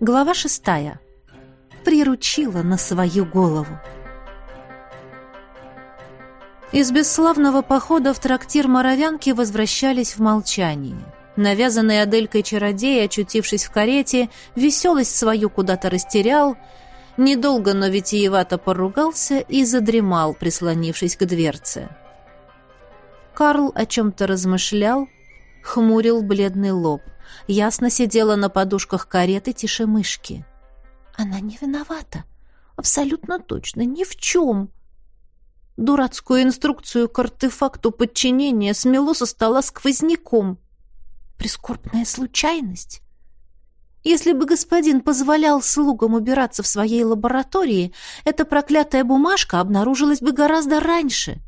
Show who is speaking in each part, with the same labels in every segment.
Speaker 1: Глава шестая. Приручила на свою голову. Из бесславного похода в трактир Моровянки возвращались в молчании. Навязанный Аделькой чародей, очутившись в карете, веселость свою куда-то растерял, недолго, но витиевато поругался и задремал, прислонившись к дверце. Карл о чем-то размышлял, хмурил бледный лоб – ясно сидела на подушках кареты тише мышки. Она не виновата. Абсолютно точно, ни в чем. Дурацкую инструкцию к артефакту подчинения смело со стола сквозняком. Прискорбная случайность. Если бы господин позволял слугам убираться в своей лаборатории, эта проклятая бумажка обнаружилась бы гораздо раньше.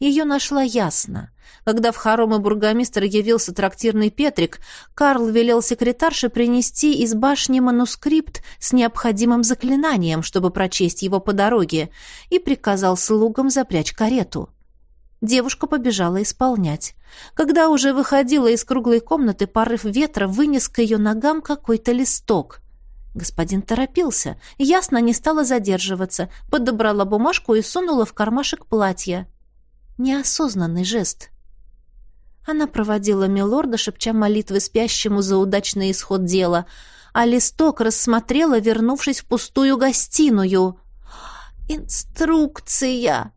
Speaker 1: Ее нашла ясно. Когда в хоромы бургомистра явился трактирный Петрик, Карл велел секретарше принести из башни манускрипт с необходимым заклинанием, чтобы прочесть его по дороге, и приказал слугам запрячь карету. Девушка побежала исполнять. Когда уже выходила из круглой комнаты, порыв ветра вынес к ее ногам какой-то листок. Господин торопился, ясно не стала задерживаться, подобрала бумажку и сунула в кармашек платья неосознанный жест. Она проводила милорда, шепча молитвы спящему за удачный исход дела, а листок рассмотрела, вернувшись в пустую гостиную. «Инструкция!»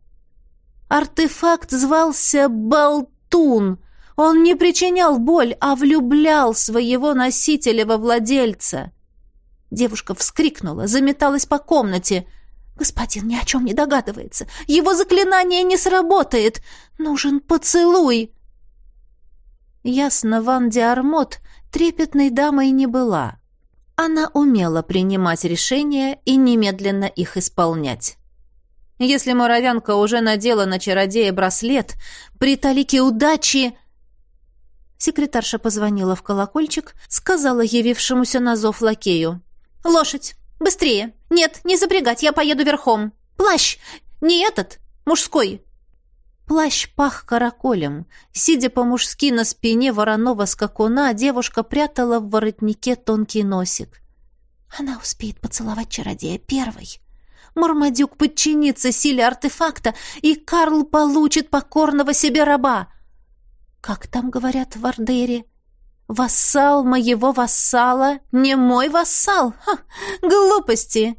Speaker 1: Артефакт звался «Болтун». Он не причинял боль, а влюблял своего носителя во владельца. Девушка вскрикнула, заметалась по комнате — Господин ни о чем не догадывается. Его заклинание не сработает. Нужен поцелуй. Ясно, Ван Диармот трепетной дамой не была. Она умела принимать решения и немедленно их исполнять. Если муравянка уже надела на чародея браслет, при талике удачи... Секретарша позвонила в колокольчик, сказала явившемуся на зов лакею. «Лошадь! Быстрее! Нет, не запрягать, я поеду верхом! Плащ! Не этот! Мужской!» Плащ пах караколем. Сидя по-мужски на спине вороного скакуна, девушка прятала в воротнике тонкий носик. Она успеет поцеловать чародея первой. Мармадюк подчинится силе артефакта, и Карл получит покорного себе раба. Как там говорят в Ардере? Вассал моего вассала не мой вассал. Ха, глупости.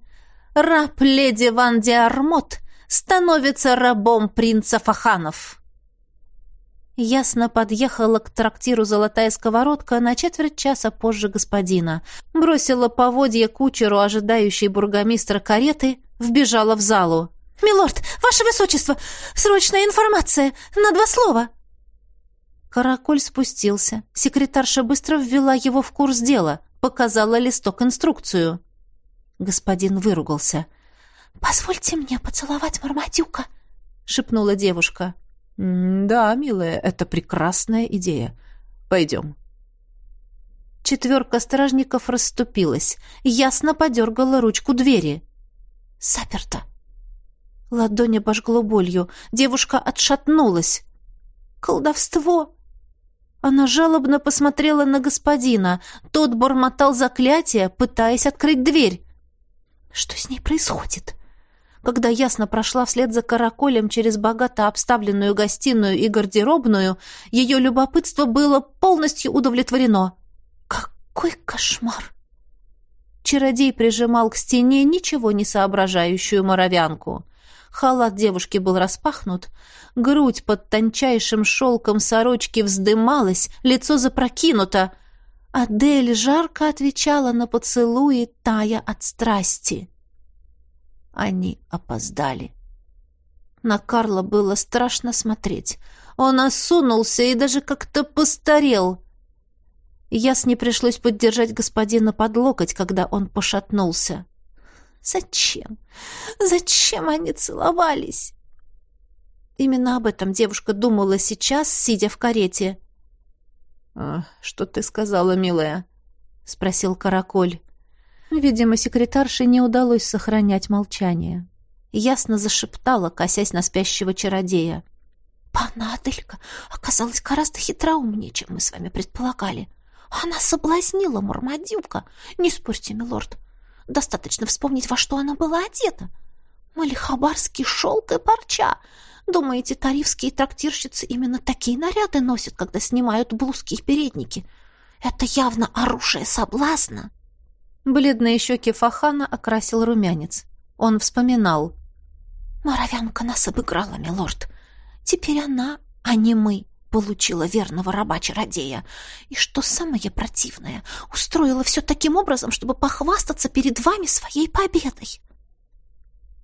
Speaker 1: Раб леди Ван Диармот становится рабом принца Фаханов. Ясно подъехала к трактиру «Золотая сковородка» на четверть часа позже господина. Бросила поводья кучеру, ожидающей бургомистра кареты, вбежала в залу. «Милорд, ваше высочество! Срочная информация! На два слова!» Караколь спустился. Секретарша быстро ввела его в курс дела, показала листок инструкцию. Господин выругался. «Позвольте мне поцеловать Мармадюка», — шепнула девушка. «Да, милая, это прекрасная идея. Пойдем». Четверка стражников расступилась. Ясно подергала ручку двери. «Заперто». Ладонь обожгло болью. Девушка отшатнулась. «Колдовство!» Она жалобно посмотрела на господина. Тот бормотал заклятие, пытаясь открыть дверь. Что с ней происходит? Когда ясно прошла вслед за караколем через богато обставленную гостиную и гардеробную, ее любопытство было полностью удовлетворено. Какой кошмар! Чародей прижимал к стене ничего не соображающую моровянку. Халат девушки был распахнут, грудь под тончайшим шелком сорочки вздымалась, лицо запрокинуто. Адель жарко отвечала на поцелуи, тая от страсти. Они опоздали. На Карла было страшно смотреть. Он осунулся и даже как-то постарел. Ясне пришлось поддержать господина под локоть, когда он пошатнулся. Зачем? Зачем они целовались? Именно об этом девушка думала сейчас, сидя в карете. «А, «Что ты сказала, милая?» — спросил Караколь. Видимо, секретарше не удалось сохранять молчание. Ясно зашептала, косясь на спящего чародея. «Панна Аделька оказалась гораздо хитроумнее, чем мы с вами предполагали.
Speaker 2: Она соблазнила Мармадюка. Не спорьте, милорд. Достаточно вспомнить, во что она была одета. Малихабарский шелк и парча. Думаете, тарифские трактирщицы именно такие наряды носят, когда снимают блузки и передники? Это явно оружие соблазна.
Speaker 1: Бледные щеки Фахана окрасил румянец. Он вспоминал.
Speaker 2: «Моровянка нас обыграла, милорд. Теперь она, а не мы, получила верного раба-чародея. И что самое противное, устроила все таким образом, чтобы похвастаться перед вами своей победой».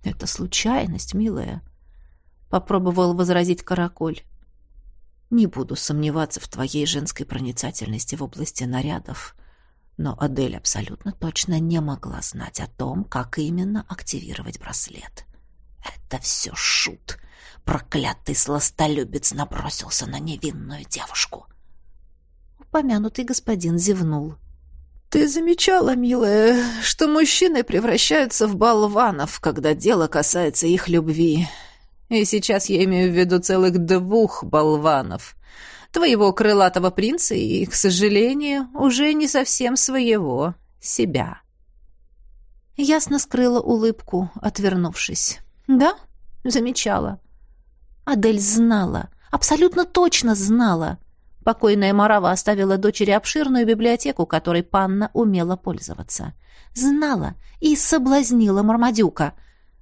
Speaker 1: «Это случайность, милая», — попробовал возразить Караколь. «Не буду сомневаться в твоей женской проницательности в области нарядов». Но Адель абсолютно точно не могла знать о том, как именно активировать браслет. Это все шут. Проклятый сластолюбец набросился на невинную девушку. Упомянутый господин зевнул. «Ты замечала, милая, что мужчины превращаются в болванов, когда дело касается их любви. И сейчас я имею в виду целых двух болванов твоего крылатого принца и, к сожалению, уже не совсем своего, себя. Ясно скрыла улыбку, отвернувшись. Да, замечала. Адель знала, абсолютно точно знала. Покойная Марава оставила дочери обширную библиотеку, которой панна умела пользоваться. Знала и соблазнила Мармадюка.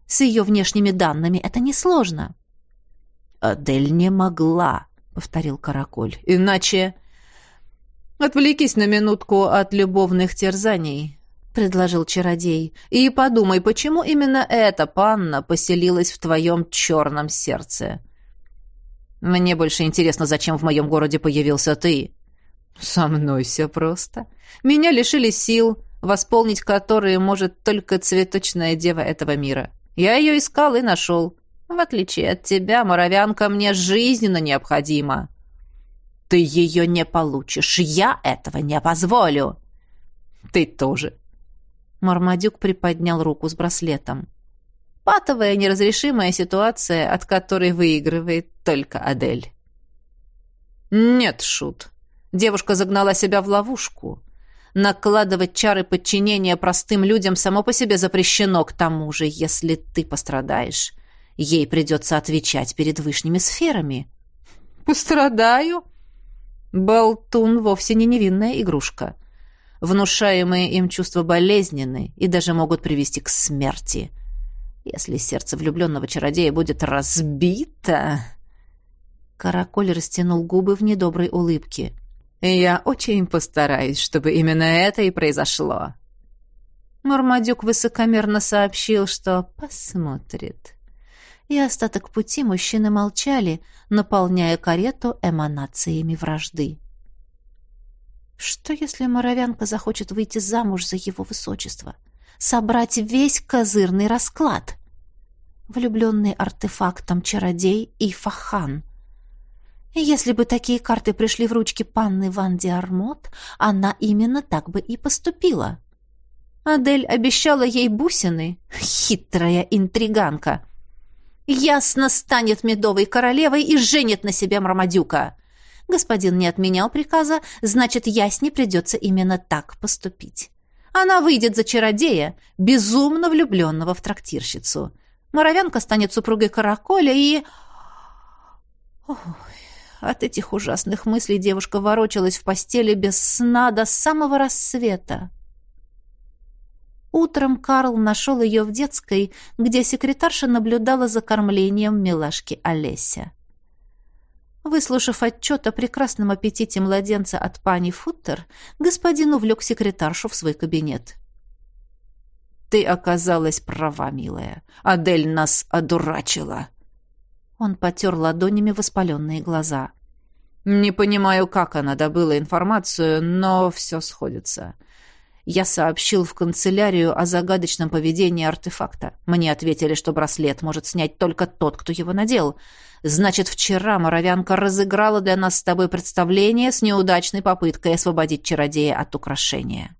Speaker 1: С ее внешними данными это несложно. Адель не могла повторил Караколь. Иначе отвлекись на минутку от любовных терзаний, предложил чародей. И подумай, почему именно эта панна поселилась в твоем черном сердце? Мне больше интересно, зачем в моем городе появился ты. Со мной все просто. Меня лишили сил, восполнить которые может только цветочная дева этого мира. Я ее искал и нашел. В отличие от тебя, моровянка мне жизненно необходима. Ты ее не получишь. Я этого не позволю. Ты тоже. Мармадюк приподнял руку с браслетом. Патовая неразрешимая ситуация, от которой выигрывает только Адель. Нет, Шут. Девушка загнала себя в ловушку. Накладывать чары подчинения простым людям само по себе запрещено, к тому же, если ты пострадаешь, Ей придется отвечать перед вышними сферами. «Пострадаю?» Болтун вовсе не невинная игрушка. Внушаемые им чувства болезненны и даже могут привести к смерти. Если сердце влюбленного чародея будет разбито... Караколь растянул губы в недоброй улыбке. «Я очень постараюсь, чтобы именно это и произошло». Мармадюк высокомерно сообщил, что посмотрит и остаток пути мужчины молчали, наполняя карету эманациями вражды. Что, если моровянка захочет выйти замуж за его высочество? Собрать весь козырный расклад? Влюбленный артефактом чародей и фахан. Если бы такие карты пришли в ручки панны Ван Диармот, она именно так бы и поступила. Адель обещала ей бусины. Хитрая интриганка ясно станет медовой королевой и женит на себе Мармадюка. Господин не отменял приказа, значит, ясне придется именно так поступить. Она выйдет за чародея, безумно влюбленного в трактирщицу. Моровянка станет супругой Караколя и... Ой, от этих ужасных мыслей девушка ворочалась в постели без сна до самого рассвета. Утром Карл нашел ее в детской, где секретарша наблюдала за кормлением милашки Олеся. Выслушав отчет о прекрасном аппетите младенца от пани Футтер, господин увлек секретаршу в свой кабинет. «Ты оказалась права, милая. Адель нас одурачила». Он потер ладонями воспаленные глаза. «Не понимаю, как она добыла информацию, но все сходится. Я сообщил в канцелярию о загадочном поведении артефакта. Мне ответили, что браслет может снять только тот, кто его надел. Значит, вчера моровянка разыграла для нас с тобой представление с неудачной попыткой освободить чародея от украшения.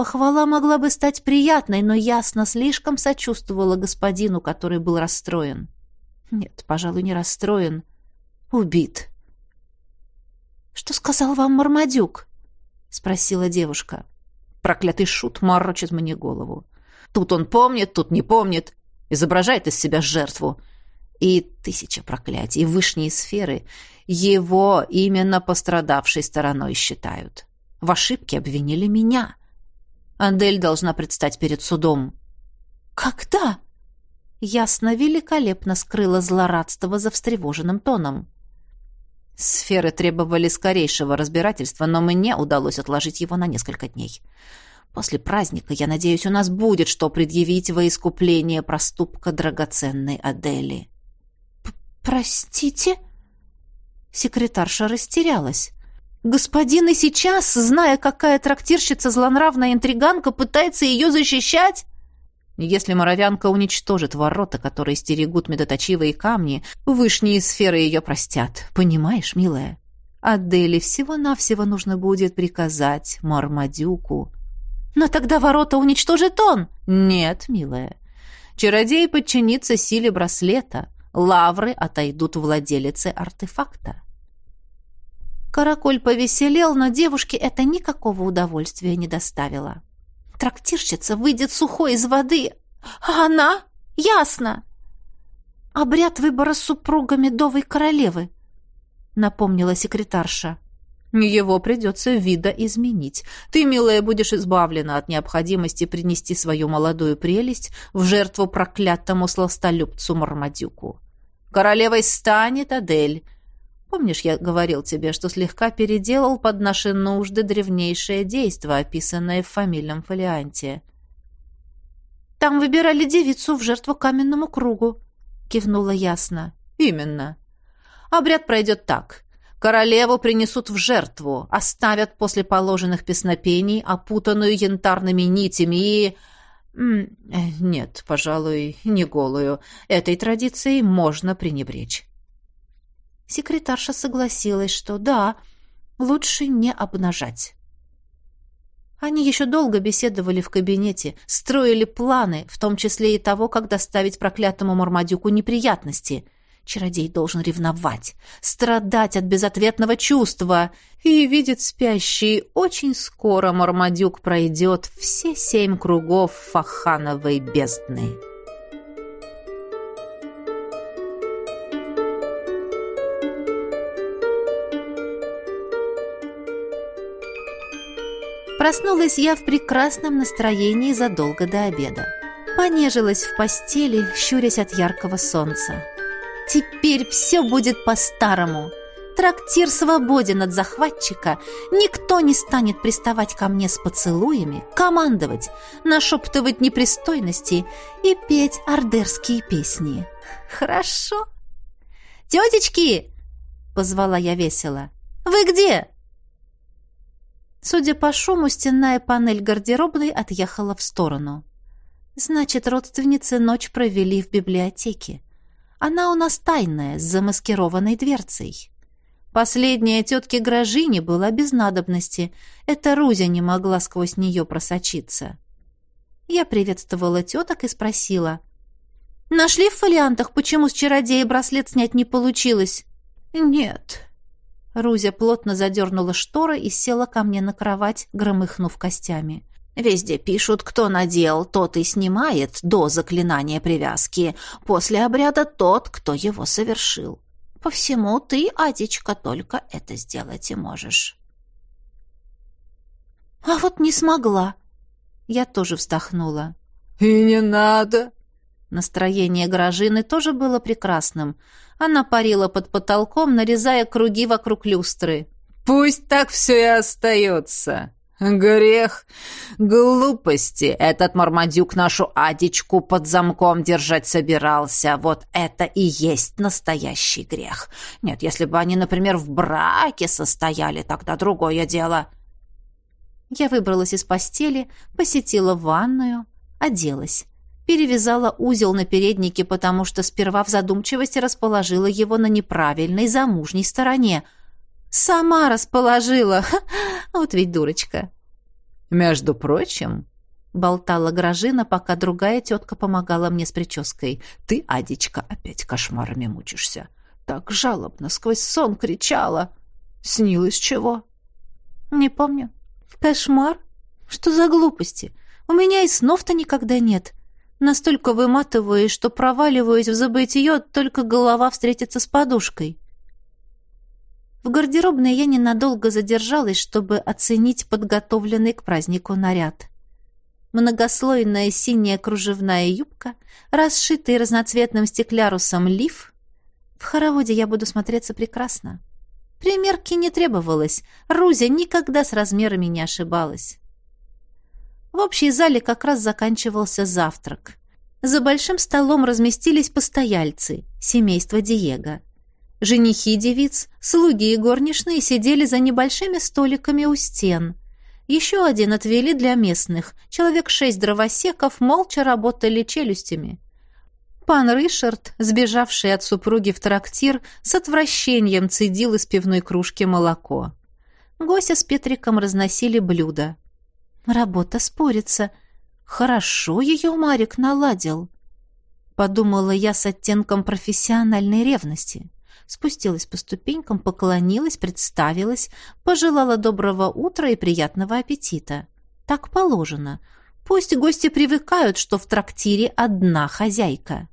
Speaker 1: Похвала могла бы стать приятной, но ясно слишком сочувствовала господину, который был расстроен. Нет, пожалуй, не расстроен. Убит.
Speaker 2: Что сказал вам Мармадюк? спросила девушка.
Speaker 1: Проклятый шут морочит мне голову. Тут он помнит, тут не помнит, изображает из себя жертву. И тысяча проклятий, вышние сферы его именно пострадавшей стороной считают. В ошибке обвинили меня. Андель должна предстать перед судом.
Speaker 2: «Когда?» Ясно великолепно скрыла злорадство за встревоженным тоном.
Speaker 1: Сферы требовали скорейшего разбирательства, но мне удалось отложить его на несколько дней. После праздника, я надеюсь, у нас будет что предъявить во искупление проступка драгоценной Адели.
Speaker 2: «Простите?» Секретарша растерялась. «Господин и сейчас, зная, какая трактирщица злонравная интриганка, пытается ее защищать?»
Speaker 1: Если моровянка уничтожит ворота, которые стерегут медоточивые камни, вышние сферы ее простят. Понимаешь, милая? Адели всего-навсего нужно будет приказать Мармадюку.
Speaker 2: Но тогда ворота уничтожит он.
Speaker 1: Нет, милая. Чародей подчинится силе браслета. Лавры отойдут владелице артефакта.
Speaker 2: Караколь повеселел, но девушке это никакого удовольствия не доставило. Трактирщица выйдет сухой из воды, а она? Ясно. Обряд выбора супруга медовой королевы, напомнила секретарша.
Speaker 1: Его придется видоизменить. Ты, милая, будешь избавлена от необходимости принести свою молодую прелесть в жертву проклятому сластолюбцу Мармадюку. Королевой станет Адель, Помнишь, я говорил тебе, что слегка переделал под наши нужды древнейшее действо, описанное в фамильном фолианте?
Speaker 2: Там выбирали девицу в жертву каменному кругу, кивнула ясно.
Speaker 1: Именно. Обряд пройдет так. Королеву принесут в жертву, оставят после положенных песнопений, опутанную янтарными нитями и... Э, нет, пожалуй, не голую. Этой традицией можно пренебречь.
Speaker 2: Секретарша согласилась, что да, лучше не обнажать. Они еще долго беседовали в кабинете, строили планы, в том числе и того, как доставить проклятому Мармадюку неприятности. Чародей должен ревновать, страдать от безответного чувства. И видит спящий, очень скоро Мармадюк пройдет все семь кругов Фахановой бездны. Проснулась я в прекрасном настроении задолго до обеда. Понежилась в постели, щурясь от яркого солнца. Теперь все будет по-старому. Трактир свободен от захватчика. Никто не станет приставать ко мне с поцелуями, командовать, нашептывать непристойности и петь ордерские песни. Хорошо. «Тетечки!» — позвала я весело. «Вы где?» Судя по шуму, стенная панель гардеробной отъехала в сторону. Значит, родственницы ночь провели в библиотеке. Она у нас тайная, с замаскированной дверцей. Последняя тетке Грожине была без надобности. Эта Рузя не могла сквозь нее просочиться. Я приветствовала теток и спросила. «Нашли в фолиантах, почему с чародея браслет снять не получилось?»
Speaker 1: «Нет»,
Speaker 2: Рузя плотно задернула шторы и села ко мне на кровать, громыхнув костями.
Speaker 1: «Везде пишут, кто надел, тот и снимает до заклинания привязки. После обряда тот, кто его совершил. По всему ты, Адечка, только это сделать и можешь».
Speaker 2: «А вот не смогла». Я тоже вздохнула.
Speaker 1: «И не надо!»
Speaker 2: Настроение Грожины тоже было прекрасным. Она парила под потолком, нарезая круги вокруг люстры.
Speaker 1: «Пусть так все и остается. Грех, глупости. Этот мармадюк нашу Адичку под замком держать собирался. Вот это и есть настоящий грех. Нет, если бы они, например, в браке состояли, тогда другое дело».
Speaker 2: Я выбралась из постели, посетила ванную, оделась перевязала узел на переднике, потому что сперва в задумчивости расположила его на неправильной замужней стороне. Сама расположила. Ха, вот ведь дурочка.
Speaker 1: Между прочим,
Speaker 2: болтала Гражина, пока другая тетка помогала мне с прической.
Speaker 1: Ты, Адечка, опять кошмарами мучишься. Так жалобно сквозь сон кричала.
Speaker 3: Снилось чего?
Speaker 1: Не помню. Кошмар? Что за глупости? У меня и снов-то никогда нет. Настолько выматываюсь, что проваливаюсь в забытье, только голова встретится с подушкой. В гардеробной я ненадолго задержалась, чтобы оценить подготовленный к празднику наряд. Многослойная синяя кружевная юбка, расшитый разноцветным стеклярусом лиф. В хороводе я буду смотреться прекрасно. Примерки не требовалось. Рузя никогда с размерами не ошибалась. В общей зале как раз заканчивался завтрак. За большим столом разместились постояльцы, семейство Диего. Женихи девиц, слуги и горничные сидели за небольшими столиками у стен. Еще один отвели для местных. Человек шесть дровосеков молча работали челюстями. Пан Ришард, сбежавший от супруги в трактир, с отвращением цедил из пивной кружки молоко. Гося с Петриком разносили блюда. Работа спорится. Хорошо ее Марик наладил. Подумала я с оттенком профессиональной ревности. Спустилась по ступенькам, поклонилась, представилась, пожелала доброго утра и приятного аппетита. Так положено. Пусть гости привыкают, что в трактире одна хозяйка.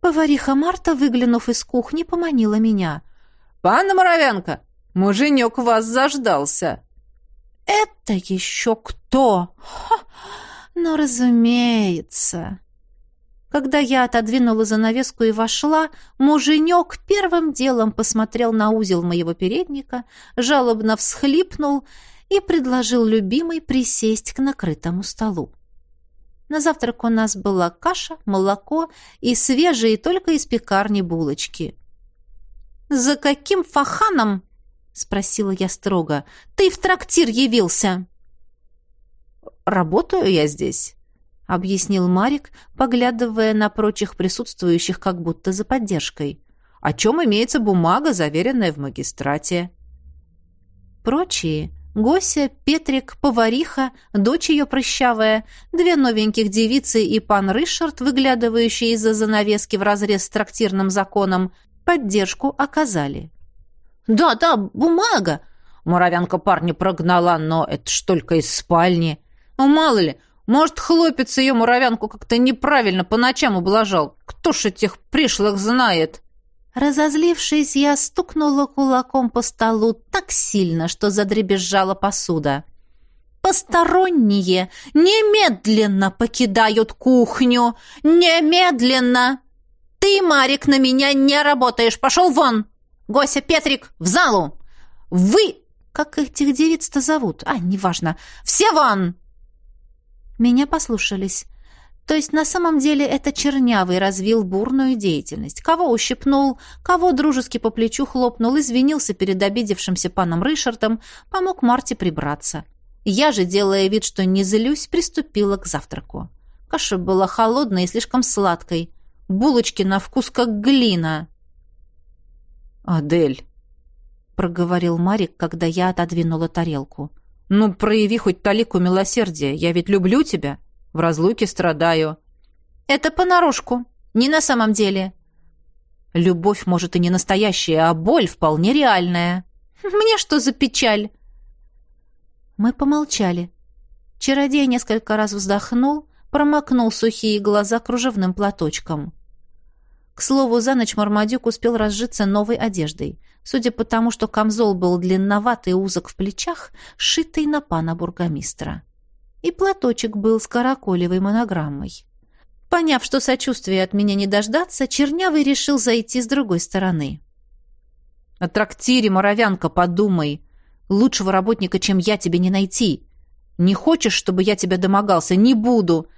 Speaker 1: Повариха Марта, выглянув из кухни, поманила меня.
Speaker 3: «Панна Моровянка, муженек вас заждался!»
Speaker 1: «Это еще кто?» Ха! «Ну, разумеется!» Когда я отодвинула занавеску и вошла, муженек первым делом посмотрел на узел моего передника, жалобно всхлипнул и предложил любимой присесть к накрытому столу. На завтрак у нас была каша, молоко и свежие только из пекарни булочки. «За каким фаханом?» — спросила я строго. «Ты в трактир явился!»
Speaker 3: «Работаю я здесь», — объяснил Марик, поглядывая на прочих присутствующих как будто за поддержкой. «О чем имеется бумага, заверенная в магистрате?»
Speaker 1: Прочие Гося, Петрик, повариха, дочь ее прыщавая, две новеньких девицы и пан Ришард, выглядывающие из-за занавески в разрез с трактирным законом, поддержку оказали.
Speaker 3: «Да, да, бумага!» Муравянка парня прогнала, но это ж только из спальни. Ну, мало ли, может, хлопец ее муравянку как-то неправильно по ночам ублажал. Кто ж этих пришлых знает?»
Speaker 1: Разозлившись, я стукнула кулаком по столу так сильно, что задребезжала посуда. «Посторонние немедленно покидают кухню! Немедленно! Ты, Марик, на меня не работаешь! Пошел вон! Гося, Петрик, в залу! Вы... Как этих девиц-то зовут? А, неважно. Все вон!» Меня послушались. То есть на самом деле это Чернявый развил бурную деятельность. Кого ущипнул, кого дружески по плечу хлопнул, извинился перед обидевшимся паном Ришардом, помог Марте прибраться. Я же, делая вид, что не злюсь, приступила к завтраку. Каша была холодной и слишком сладкой. Булочки на вкус как глина.
Speaker 3: «Адель», — проговорил Марик, когда я отодвинула тарелку, — «ну, прояви хоть талику милосердия, я ведь люблю тебя». В разлуке страдаю».
Speaker 1: «Это понарошку, не на самом деле».
Speaker 3: «Любовь, может, и не настоящая, а боль вполне реальная».
Speaker 1: «Мне что за печаль?» Мы помолчали. Чародей несколько раз вздохнул, промокнул сухие глаза кружевным платочком. К слову, за ночь Мармадюк успел разжиться новой одеждой. Судя по тому, что камзол был длинноватый и узок в плечах, сшитый на пана бургомистра и платочек был с караколевой монограммой. Поняв, что сочувствия от меня не дождаться, Чернявый решил зайти с другой стороны.
Speaker 3: «О трактире, моровянка, подумай. Лучшего работника, чем я, тебе не найти. Не хочешь, чтобы я тебя домогался? Не буду.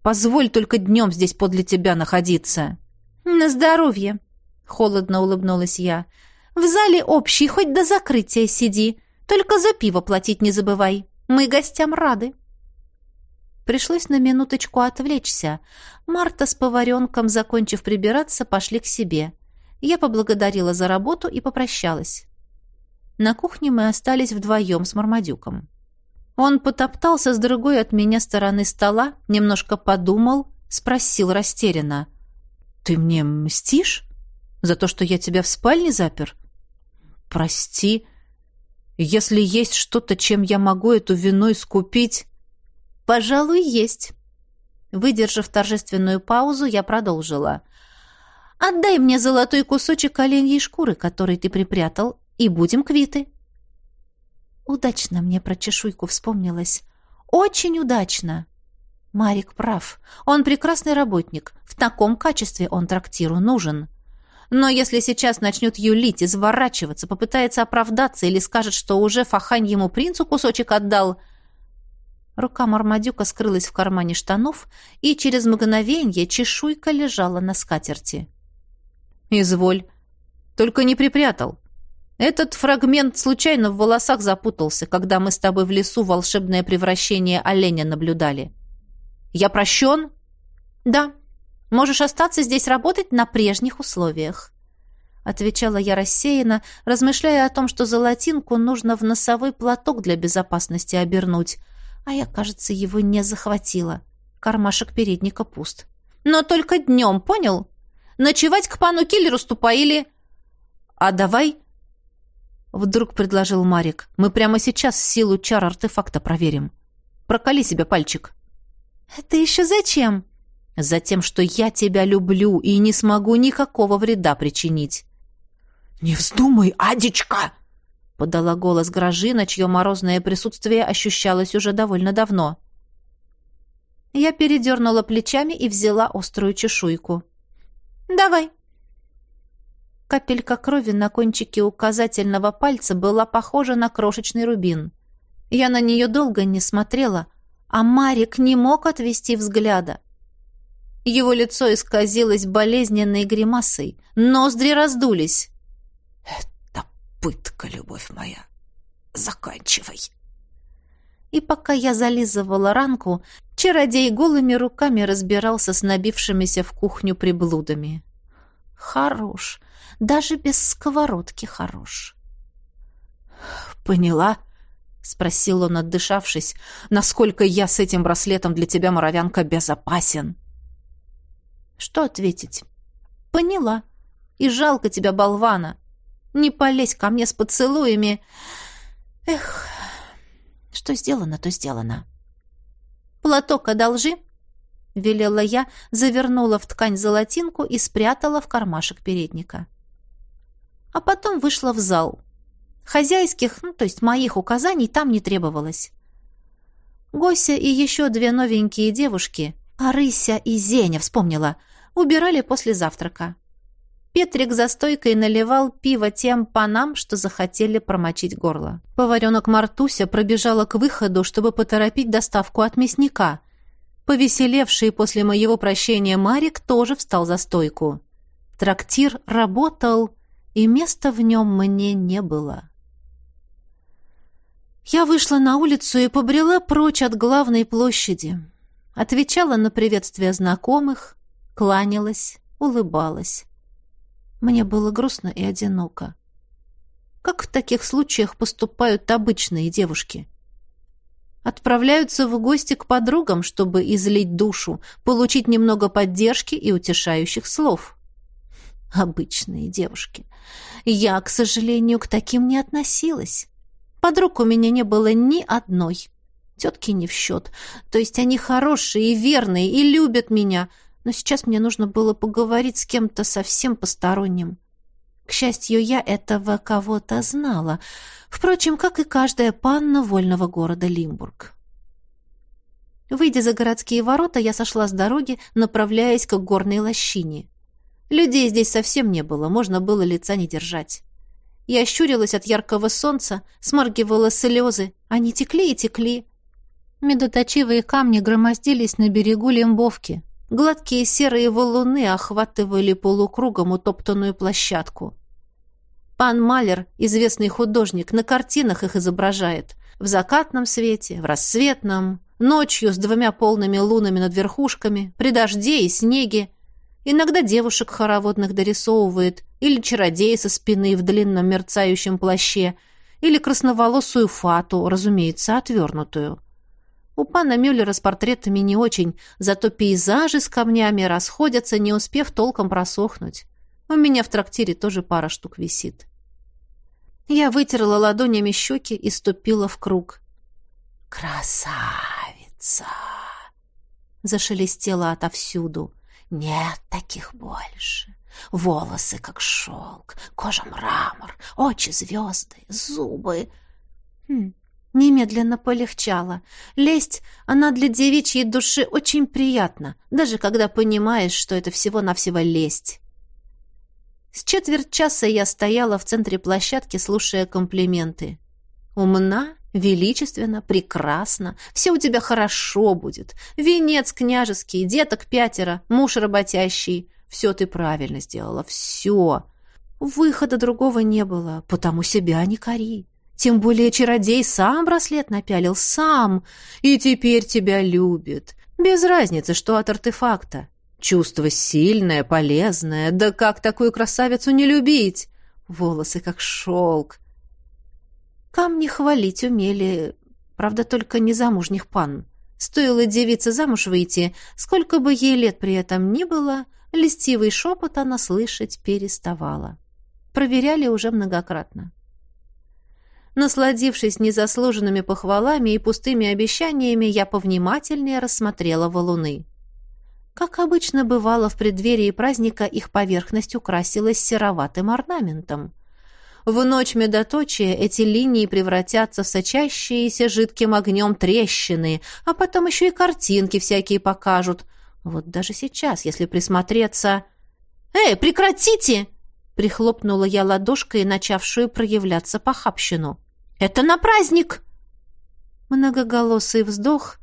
Speaker 3: Позволь только днем здесь подле тебя находиться».
Speaker 1: «На здоровье», — холодно улыбнулась я. «В зале общий, хоть до закрытия сиди. Только за пиво платить не забывай. Мы гостям рады». Пришлось на минуточку отвлечься. Марта с поваренком, закончив прибираться, пошли к себе. Я поблагодарила за работу и попрощалась. На кухне мы остались вдвоем с Мармадюком. Он потоптался с другой от меня стороны стола, немножко подумал, спросил растерянно. «Ты мне мстишь? За то, что я тебя в спальне запер?» «Прости»,
Speaker 3: Если есть что-то, чем я могу эту вину искупить...
Speaker 1: Пожалуй, есть. Выдержав торжественную паузу, я продолжила. Отдай мне золотой кусочек оленьей шкуры, который ты припрятал, и будем квиты. Удачно мне про чешуйку вспомнилось. Очень удачно. Марик прав. Он прекрасный работник. В таком качестве он трактиру нужен. Но если сейчас начнет юлить, изворачиваться, попытается оправдаться или скажет, что уже фаханьему принцу кусочек отдал... Рука Мармадюка скрылась в кармане штанов, и через мгновенье чешуйка лежала на скатерти.
Speaker 3: «Изволь. Только не припрятал. Этот фрагмент случайно в волосах запутался, когда мы с тобой в лесу волшебное превращение оленя наблюдали». Я прощен?»
Speaker 1: «Да. Можешь остаться здесь работать на прежних условиях», — отвечала я рассеянно, размышляя о том, что золотинку нужно в носовой платок для безопасности обернуть, а я, кажется, его не захватила. Кармашек передника пуст. «Но только днем, понял? Ночевать к пану киллеру ступай или...»
Speaker 3: «А давай...» Вдруг предложил Марик. «Мы прямо сейчас силу чар артефакта проверим. Проколи себе пальчик».
Speaker 1: «Это еще зачем?»
Speaker 3: «Затем, что я тебя люблю и не смогу никакого вреда причинить».
Speaker 2: «Не вздумай, Адечка!»
Speaker 3: — подала голос Грожина, чье морозное присутствие ощущалось уже довольно давно.
Speaker 1: Я передернула плечами и взяла острую чешуйку. «Давай». Капелька крови на кончике указательного пальца была похожа на крошечный рубин. Я на нее долго не смотрела, а Марик не мог отвести взгляда. Его лицо исказилось болезненной гримасой, ноздри раздулись.
Speaker 2: «Это пытка, любовь моя. Заканчивай!»
Speaker 1: И пока я зализывала ранку, чародей голыми руками разбирался с набившимися в кухню приблудами. Хорош, даже без сковородки хорош.
Speaker 3: «Поняла?» — спросил он, отдышавшись. «Насколько я с этим браслетом для тебя, моровянка, безопасен?»
Speaker 1: «Что ответить?» «Поняла. И жалко тебя, болвана. Не полезь ко мне с поцелуями. Эх, что сделано, то сделано». «Платок одолжи», — велела я, завернула в ткань золотинку и спрятала в кармашек передника. А потом вышла в зал. Хозяйских, ну, то есть моих указаний там не требовалось. Гося и еще две новенькие девушки, Арыся и Зеня, вспомнила, убирали после завтрака. Петрик за стойкой наливал пиво тем панам, что захотели промочить горло. Поваренок Мартуся пробежала к выходу, чтобы поторопить доставку от мясника. Повеселевший после моего прощения Марик тоже встал за стойку. Трактир работал, и места в нем мне не было. Я вышла на улицу и побрела прочь от главной площади. Отвечала на приветствия знакомых, кланялась, улыбалась. Мне было грустно и одиноко. Как в таких случаях поступают обычные девушки? Отправляются в гости к подругам, чтобы излить душу, получить немного поддержки и утешающих слов. Обычные девушки. Я, к сожалению, к таким не относилась. Подруг у меня не было ни одной. Тетки не в счет. То есть они хорошие и верные, и любят меня. Но сейчас мне нужно было поговорить с кем-то совсем посторонним. К счастью, я этого кого-то знала. Впрочем, как и каждая панна вольного города Лимбург. Выйдя за городские ворота, я сошла с дороги, направляясь к горной лощине. Людей здесь совсем не было, можно было лица не держать. Я щурилась от яркого солнца, сморгивала слезы. Они текли и текли. Медоточивые камни громоздились на берегу Лембовки. Гладкие серые валуны охватывали полукругом утоптанную площадку. Пан Малер, известный художник, на картинах их изображает. В закатном свете, в рассветном, ночью с двумя полными лунами над верхушками, при дожде и снеге. Иногда девушек хороводных дорисовывает, или чародея со спины в длинном мерцающем плаще, или красноволосую фату, разумеется, отвернутую. У пана Мюллера с портретами не очень, зато пейзажи с камнями расходятся, не успев толком просохнуть. У меня в трактире тоже пара штук висит. Я вытерла ладонями щеки и ступила в круг.
Speaker 2: «Красавица!» Зашелестела отовсюду. «Нет таких больше. Волосы, как шелк, кожа мрамор, очи звезды, зубы...»
Speaker 1: хм, Немедленно полегчало. Лесть, она для девичьей души очень приятна, даже когда понимаешь, что это всего-навсего лесть. С четверть часа я стояла в центре площадки, слушая комплименты. Умна, величественно, прекрасно, все у тебя хорошо будет. Венец княжеский, деток пятеро, муж работящий. Все ты правильно сделала, все. Выхода другого не было, потому себя не кори. Тем более чародей сам браслет напялил, сам, и теперь тебя любит. Без разницы, что от артефакта. Чувство сильное, полезное. Да как такую красавицу не любить? Волосы как шелк. Камни хвалить умели, правда, только незамужних пан. Стоило девице замуж выйти, сколько бы ей лет при этом ни было, льстивый шепот она слышать переставала. Проверяли уже многократно. Насладившись незаслуженными похвалами и пустыми обещаниями, я повнимательнее рассмотрела валуны. Как обычно бывало в преддверии праздника, их поверхность украсилась сероватым орнаментом. В ночь медоточия эти линии превратятся в сочащиеся жидким огнем трещины, а потом еще и картинки всякие покажут. Вот даже сейчас, если присмотреться... «Эй, прекратите!» Прихлопнула я ладошкой, начавшую проявляться похабщину. «Это на праздник!» Многоголосый вздох,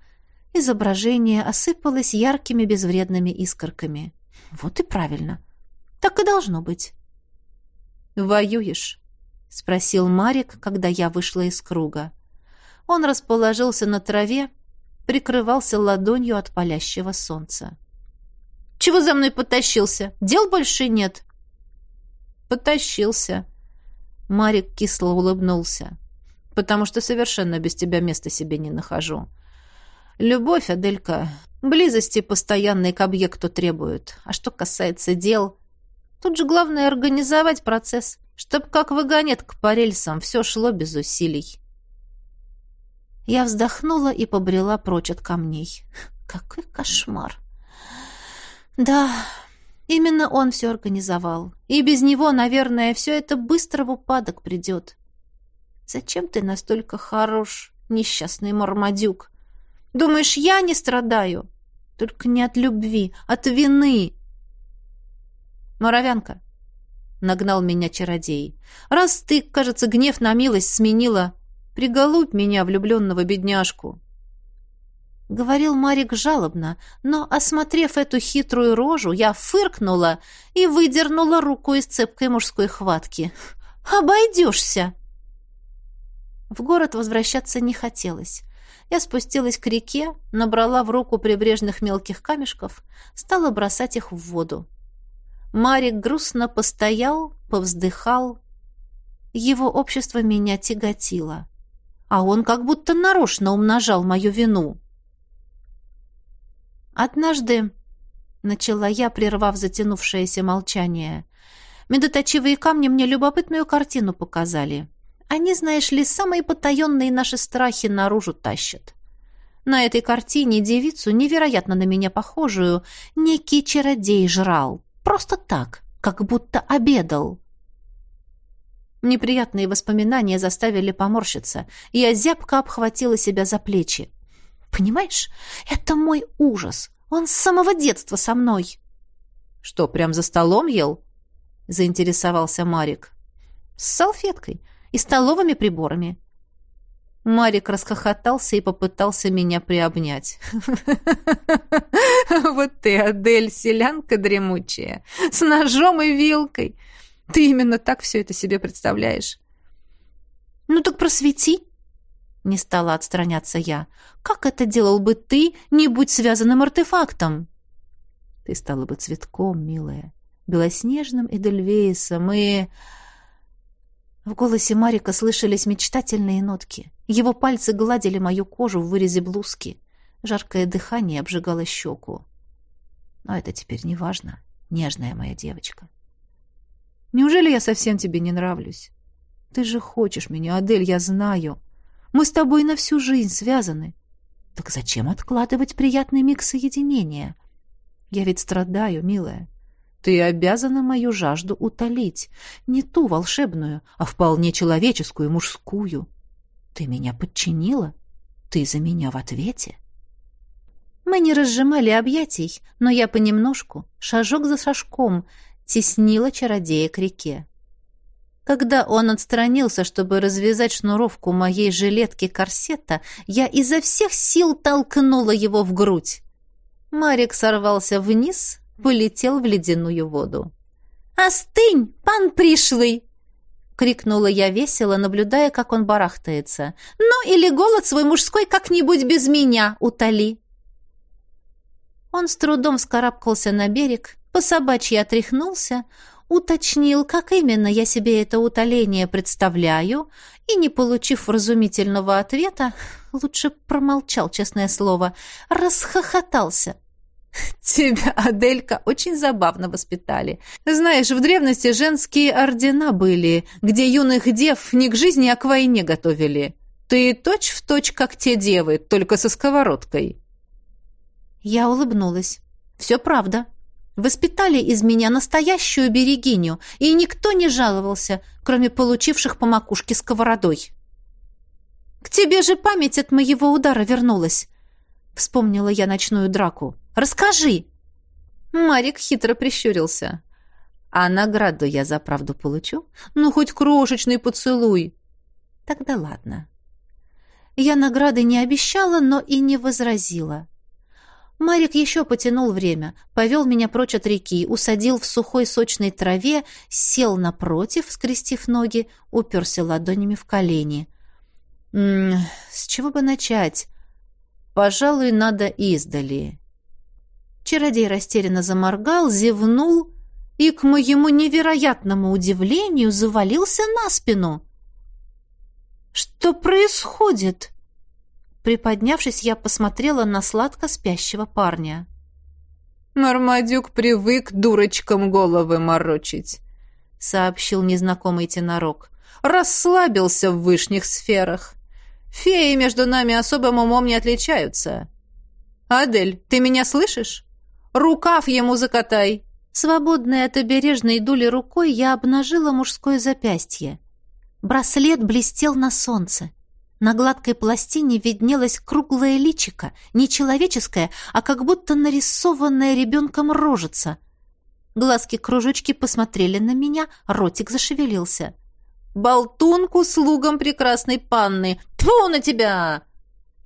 Speaker 1: изображение осыпалось яркими безвредными искорками. Вот и правильно. Так и должно быть. «Воюешь?» — спросил Марик, когда я вышла из круга. Он расположился на траве, прикрывался ладонью от палящего солнца. «Чего за мной потащился? Дел больше нет!» Потащился. Марик кисло улыбнулся. Потому что совершенно без тебя места себе не нахожу. Любовь, Аделька, близости постоянной к объекту требует. А что касается дел, тут же главное организовать процесс, чтоб как вагонетка по рельсам все шло без усилий. Я вздохнула и побрела прочь от камней. Какой кошмар! Да, Именно он все организовал. И без него, наверное, все это быстро в упадок придет. Зачем ты настолько хорош, несчастный Мармадюк? Думаешь, я не страдаю? Только не от любви, от вины. Моровянка, нагнал меня чародей. Раз ты, кажется, гнев на милость сменила, приголубь меня, влюбленного бедняжку. — говорил Марик жалобно, но, осмотрев эту хитрую рожу, я фыркнула и выдернула руку из цепкой мужской хватки. «Обойдешься!» В город возвращаться не хотелось. Я спустилась к реке, набрала в руку прибрежных мелких камешков, стала бросать их в воду. Марик грустно постоял, повздыхал. Его общество меня тяготило, а он как будто нарочно умножал мою вину. «Однажды...» — начала я, прервав затянувшееся молчание. «Медоточивые камни мне любопытную картину показали. Они, знаешь ли, самые потаенные наши страхи наружу тащат. На этой картине девицу, невероятно на меня похожую, некий чародей жрал. Просто так, как будто обедал». Неприятные воспоминания заставили поморщиться. Я зябко обхватила себя за плечи. Понимаешь, это мой ужас. Он с самого детства со мной. Что, прям за столом ел? заинтересовался Марик. С салфеткой и столовыми приборами. Марик расхохотался и попытался меня приобнять. «Вот ты, Адель, селянка дремучая, с ножом и вилкой. Ты именно так все это себе представляешь?» «Ну так просвети», не стала отстраняться я. «Как это делал бы ты, не будь связанным артефактом?» «Ты стала бы цветком, милая, белоснежным Эдельвейсом и...» В голосе Марика слышались мечтательные нотки. Его пальцы гладили мою кожу в вырезе блузки. Жаркое дыхание обжигало щеку. Но это теперь не важно, нежная моя девочка. Неужели я совсем тебе не нравлюсь?
Speaker 3: Ты же хочешь меня, Адель, я знаю. Мы с тобой на всю жизнь связаны. Так зачем откладывать приятный миг соединения? Я ведь страдаю, милая. Ты обязана мою жажду утолить. Не ту волшебную, а вполне человеческую, мужскую. Ты меня подчинила? Ты за меня в ответе?»
Speaker 1: Мы не разжимали объятий, но я понемножку, шажок за шажком, теснила чародея к реке. Когда он отстранился, чтобы развязать шнуровку моей жилетки корсета, я изо всех сил толкнула его в грудь. Марик сорвался вниз, полетел в ледяную воду. «Остынь, пан пришлый!» — крикнула я весело, наблюдая, как он барахтается. «Ну или голод свой мужской как-нибудь без меня утоли!» Он с трудом вскарабкался на берег, по собачьи отряхнулся, уточнил, как именно я себе это утоление представляю, и, не получив вразумительного ответа, лучше промолчал, честное слово, расхохотался. «Тебя, Аделька, очень забавно воспитали. Знаешь, в древности женские ордена были, где юных дев не к жизни, а к войне готовили. Ты точь в точь, как те девы, только со сковородкой». Я улыбнулась. «Все правда. Воспитали из меня настоящую берегиню, и никто не жаловался, кроме получивших по макушке сковородой». «К тебе же память от моего удара вернулась», — вспомнила я ночную драку. «Расскажи!» Марик хитро прищурился. «А награду я за правду получу? Ну, хоть крошечный поцелуй!» «Тогда ладно». Я награды не обещала, но и не возразила. Марик еще потянул время, повел меня прочь от реки, усадил в сухой сочной траве, сел напротив, скрестив ноги, уперся ладонями в колени. «М -м, «С чего бы начать? Пожалуй, надо издали». Чародей растерянно заморгал, зевнул и, к моему невероятному удивлению, завалился на спину. «Что происходит?» Приподнявшись, я посмотрела на сладко спящего парня. «Мармадюк привык дурочкам головы морочить», — сообщил незнакомый тенорок. «Расслабился в вышних сферах. Феи между нами особым умом не отличаются. Адель, ты меня слышишь? Рукав ему закатай!» Свободной от обережной дули рукой я обнажила мужское запястье. Браслет блестел на солнце. На гладкой пластине виднелось круглое личико, не человеческое, а как будто нарисованная ребенком рожица. Глазки-кружочки посмотрели на меня, ротик зашевелился. «Болтунку слугам прекрасной панны! Тьфу на тебя!»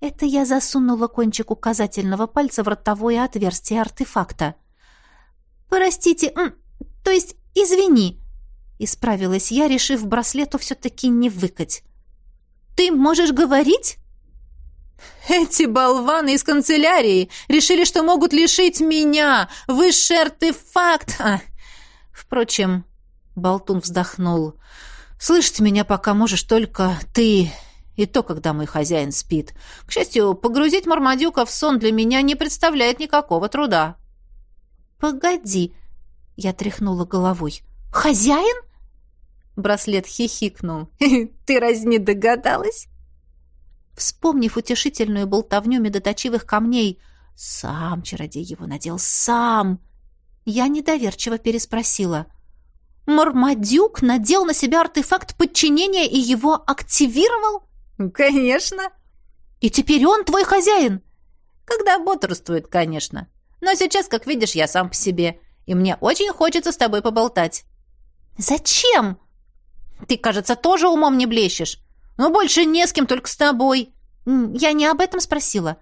Speaker 1: Это я засунула кончик указательного пальца в ротовое отверстие артефакта. «Простите, то есть извини», — исправилась я, решив браслету все-таки не выкать. Ты можешь говорить?» «Эти болваны из канцелярии решили, что могут лишить меня! Высший артефакт!» а. «Впрочем...» — Болтун вздохнул. «Слышать меня пока можешь только ты, и то, когда мой хозяин спит. К счастью, погрузить Мармадюка в сон для меня не представляет никакого труда». «Погоди!» — я тряхнула головой. «Хозяин?» Браслет хихикнул. «Ты разве не догадалась?» Вспомнив утешительную болтовню медоточивых камней, «Сам чародей его надел, сам!» Я недоверчиво переспросила. «Мармадюк надел на себя артефакт подчинения и его активировал?» «Конечно!» «И теперь он твой хозяин?» «Когда бодрствует, конечно. Но сейчас, как видишь, я сам по себе, и мне очень хочется с тобой поболтать». «Зачем?» Ты, кажется, тоже умом не блещешь. Но больше не с кем, только с тобой. Я не об этом спросила.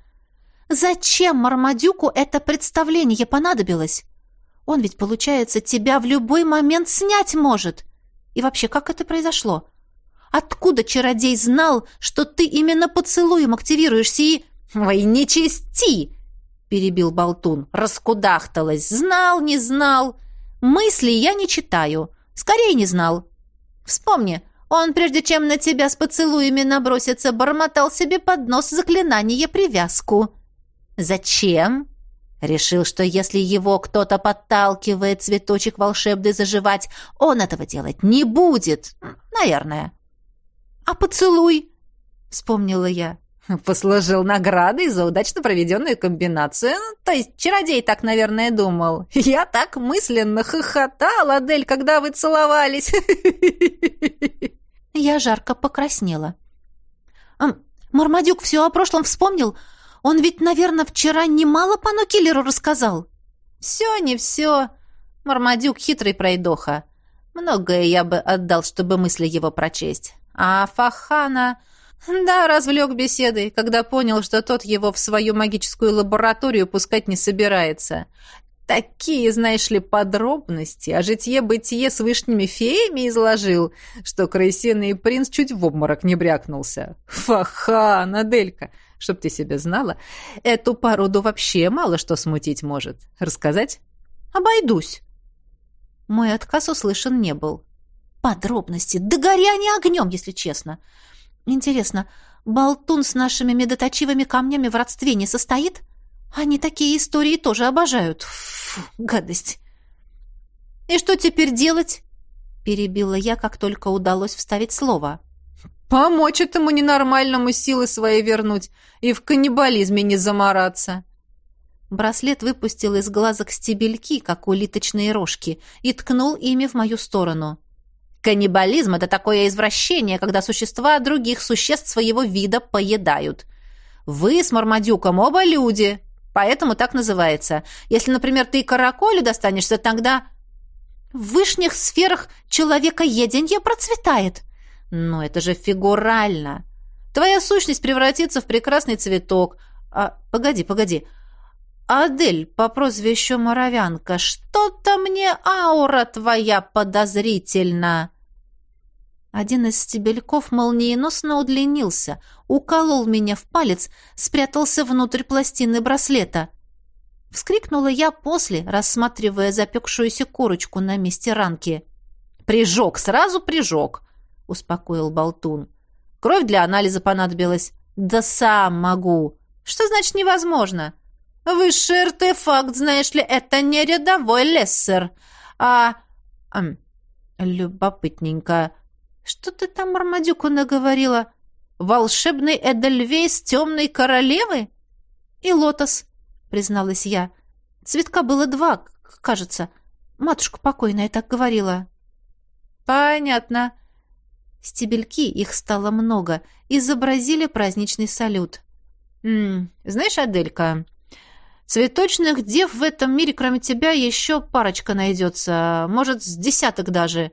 Speaker 1: Зачем Мармадюку это представление понадобилось? Он ведь, получается, тебя в любой момент снять может. И вообще, как это произошло? Откуда чародей знал, что ты именно поцелуем активируешься и... «Ой, не чисти!» — перебил Болтун. «Раскудахталась. Знал, не знал. Мысли я не читаю. Скорее не знал. Вспомни, он, прежде чем на тебя с поцелуями наброситься, бормотал себе под нос заклинание привязку. Зачем? Решил, что если его кто-то подталкивает цветочек волшебный заживать, он этого делать не будет. Наверное.
Speaker 2: А поцелуй?» — вспомнила я.
Speaker 3: Послужил наградой за удачно проведенную комбинацию. То есть чародей так, наверное, думал. Я так мысленно хохотал, Адель, когда вы целовались.
Speaker 2: Я жарко покраснела. Мармадюк все о прошлом вспомнил. Он ведь, наверное, вчера немало пану Киллеру рассказал.
Speaker 1: Все, не все. Мармадюк хитрый пройдоха. Многое я бы отдал, чтобы мысли его прочесть. А Фахана... Да, развлек беседой, когда понял, что тот его в свою магическую лабораторию пускать не собирается. Такие, знаешь ли, подробности о житье-бытие с вышними феями изложил, что крысиный принц чуть в обморок не брякнулся. Фаха, Наделька, чтоб ты себе знала, эту породу вообще мало что смутить может. Рассказать?
Speaker 2: Обойдусь.
Speaker 1: Мой отказ услышан не был.
Speaker 2: Подробности, да гори они огнем, если честно. Интересно, болтун с нашими медоточивыми камнями в родстве не состоит? Они такие истории тоже обожают. Фу, гадость.
Speaker 1: И что теперь делать? Перебила я, как только удалось вставить слово. Помочь этому ненормальному силы свои вернуть и в каннибализме не замораться. Браслет выпустил из глазок стебельки, как улиточные рожки, и ткнул ими в мою сторону. Каннибализм — это такое извращение, когда существа других существ своего вида поедают. Вы с Мармадюком оба люди, поэтому так называется. Если, например, ты караколю достанешься, тогда...
Speaker 2: В вышних сферах человека-еденье процветает.
Speaker 1: Но это же фигурально. Твоя сущность превратится в прекрасный цветок. А, погоди, погоди. Адель по прозвищу Моровянка, что-то мне аура твоя подозрительна. Один из стебельков молниеносно удлинился, уколол меня в палец, спрятался внутрь пластины браслета. Вскрикнула я после, рассматривая запекшуюся корочку на месте ранки. «Прижог, сразу прижог!» — успокоил Болтун. «Кровь для анализа понадобилась». «Да сам могу!» «Что значит невозможно?» Высший артефакт, знаешь ли, это не рядовой лессер, а... Эм, любопытненько. Что ты там Мармадюку наговорила? Волшебный Эдельвейс темной королевы? И лотос, призналась я. Цветка было два, кажется. Матушка покойная так говорила. Понятно. Стебельки, их стало много, изобразили праздничный салют. «М -м, знаешь, Аделька, Цветочных дев в этом мире, кроме тебя, еще парочка найдется, может, с десяток даже.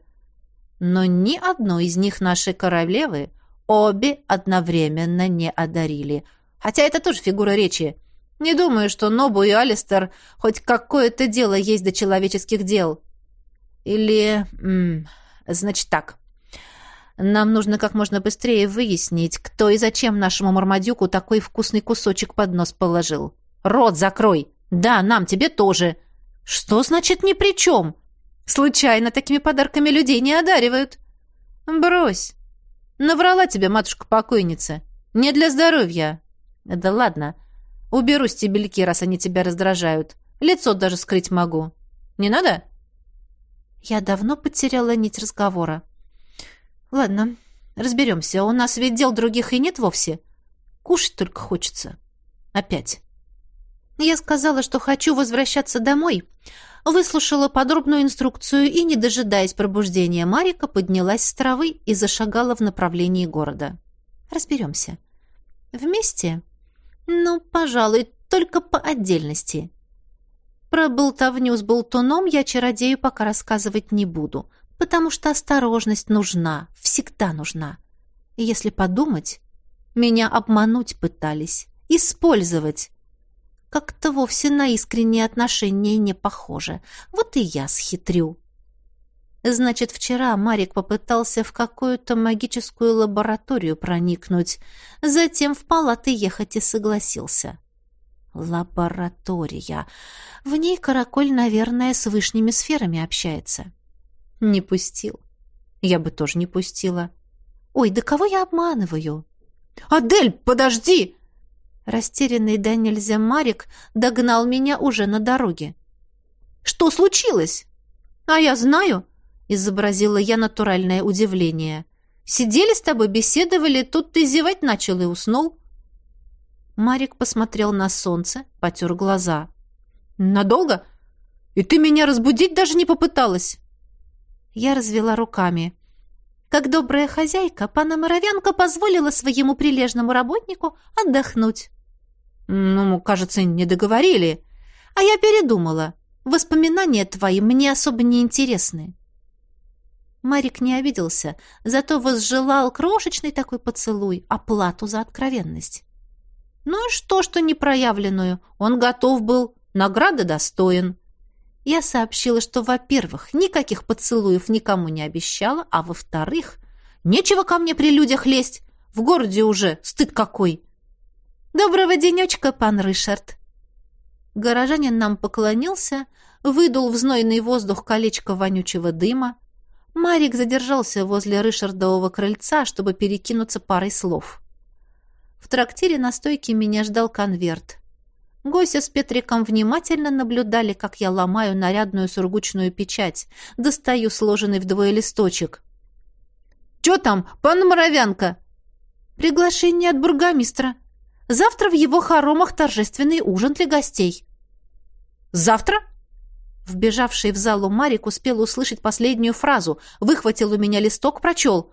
Speaker 1: Но ни одну из них нашей королевы обе одновременно не одарили. Хотя это тоже фигура речи. Не думаю, что Нобу и Алистер хоть какое-то дело есть до человеческих дел. Или... Значит так. Нам нужно как можно быстрее выяснить, кто и зачем нашему Мармадюку такой вкусный кусочек под нос положил. Рот закрой. Да, нам, тебе тоже. Что значит ни при чем? Случайно такими подарками людей не одаривают. Брось. Наврала тебе матушка-покойница. Не для здоровья. Да ладно. Уберу стебельки, раз они тебя раздражают. Лицо даже скрыть могу. Не надо? Я давно потеряла нить разговора. Ладно, разберемся. У нас ведь дел других и нет вовсе. Кушать только хочется. Опять. Я сказала, что хочу возвращаться домой, выслушала подробную инструкцию и, не дожидаясь пробуждения Марика, поднялась с травы и зашагала в направлении города. Разберемся. Вместе? Ну, пожалуй, только по отдельности. Про болтовню с болтуном я чародею пока рассказывать не буду, потому что осторожность нужна, всегда нужна. Если подумать, меня обмануть пытались, использовать, как-то вовсе на искренние отношения не похоже. Вот и я схитрю. Значит, вчера Марик попытался в какую-то магическую лабораторию проникнуть, затем в палаты ехать и согласился. Лаборатория. В ней караколь, наверное, с вышними сферами общается. Не пустил. Я бы тоже не пустила. Ой, да кого я обманываю? «Адель, подожди!» Растерянный да нельзя Марик догнал меня уже на дороге. «Что случилось?» «А я знаю», — изобразила я натуральное удивление. Сидели с тобой, беседовали, тут ты зевать начал и уснул». Марик посмотрел на солнце, потер глаза. «Надолго? И ты меня разбудить даже не попыталась?» Я развела руками. Как добрая хозяйка, пана Моровянка позволила своему прилежному работнику отдохнуть. «Ну, кажется, не договорили. А я передумала. Воспоминания твои мне особо не интересны». Марик не обиделся, зато возжелал крошечный такой поцелуй, оплату за откровенность. Ну и что, что непроявленную? Он готов был, награда достоин. Я сообщила, что, во-первых, никаких поцелуев никому не обещала, а во-вторых, нечего ко мне при людях лезть. В городе уже стыд какой. Доброго денечка, пан Ришард. Горожанин нам поклонился, выдул в знойный воздух колечко вонючего дыма. Марик задержался возле Ришардового крыльца, чтобы перекинуться парой слов. В трактире на стойке меня ждал конверт. Гося с Петриком внимательно наблюдали, как я ломаю нарядную сургучную печать, достаю сложенный вдвое листочек. «Чё там, пан Моровянка?» «Приглашение от бургомистра. Завтра в его хоромах торжественный ужин для гостей». «Завтра?» Вбежавший в залу Марик успел услышать последнюю фразу, выхватил у меня листок, прочел.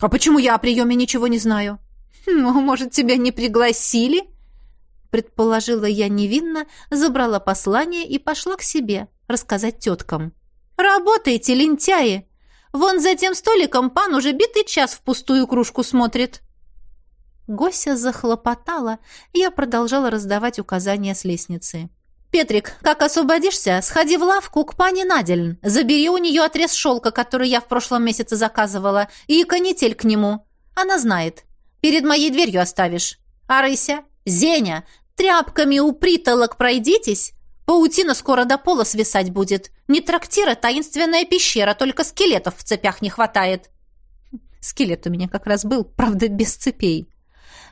Speaker 1: «А почему я о приеме ничего не знаю?» «Ну, может, тебя не пригласили?» Предположила я невинно, забрала послание и пошла к себе рассказать теткам. «Работайте, лентяи! Вон за тем столиком пан уже битый час в пустую кружку смотрит!» Гося захлопотала, и я продолжала раздавать указания с лестницы. «Петрик, как освободишься, сходи в лавку к пане Надельн. Забери у нее отрез шелка, который я в прошлом месяце заказывала, и канитель к нему. Она знает. Перед моей дверью оставишь. Арыся, Зеня, тряпками у притолок пройдитесь. Паутина скоро до пола свисать будет. Не трактир, а таинственная пещера, только скелетов в цепях не хватает. Скелет у меня как раз был, правда, без цепей.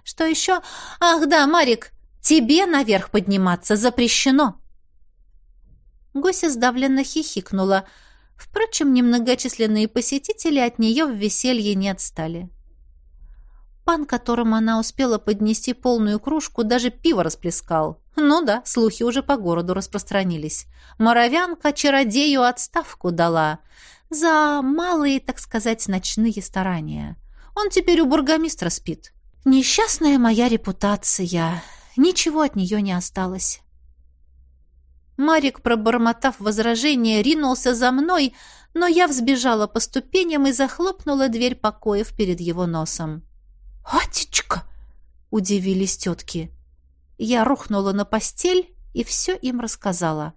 Speaker 1: Что еще? Ах да, Марик, тебе наверх подниматься запрещено. Гося сдавленно хихикнула. Впрочем, немногочисленные посетители от нее в веселье не отстали. Пан, которому она успела поднести полную кружку, даже пиво расплескал. Ну да, слухи уже по городу распространились. Моровянка чародею отставку дала. За малые, так сказать, ночные старания. Он теперь у бургомистра спит. Несчастная моя репутация. Ничего от нее не осталось. Марик, пробормотав возражение, ринулся за мной, но я взбежала по ступеням и захлопнула дверь покоев перед его носом. «Атечка!» — удивились тетки. Я рухнула на постель и все им рассказала.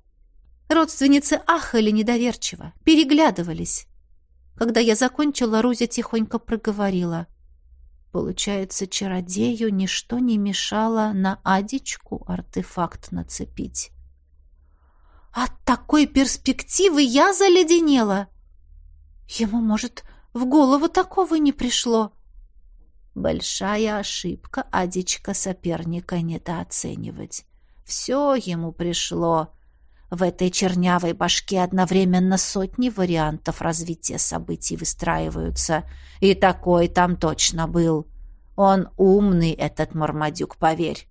Speaker 1: Родственницы ахали недоверчиво, переглядывались. Когда я закончила, Рузя тихонько проговорила. Получается, чародею ничто не мешало на Адичку артефакт нацепить. От такой перспективы я заледенела. Ему, может, в голову такого не пришло. Большая ошибка Адичка соперника недооценивать. Все ему пришло. В этой чернявой башке одновременно сотни вариантов развития событий выстраиваются. И такой там точно был. Он умный, этот Мармадюк, поверь.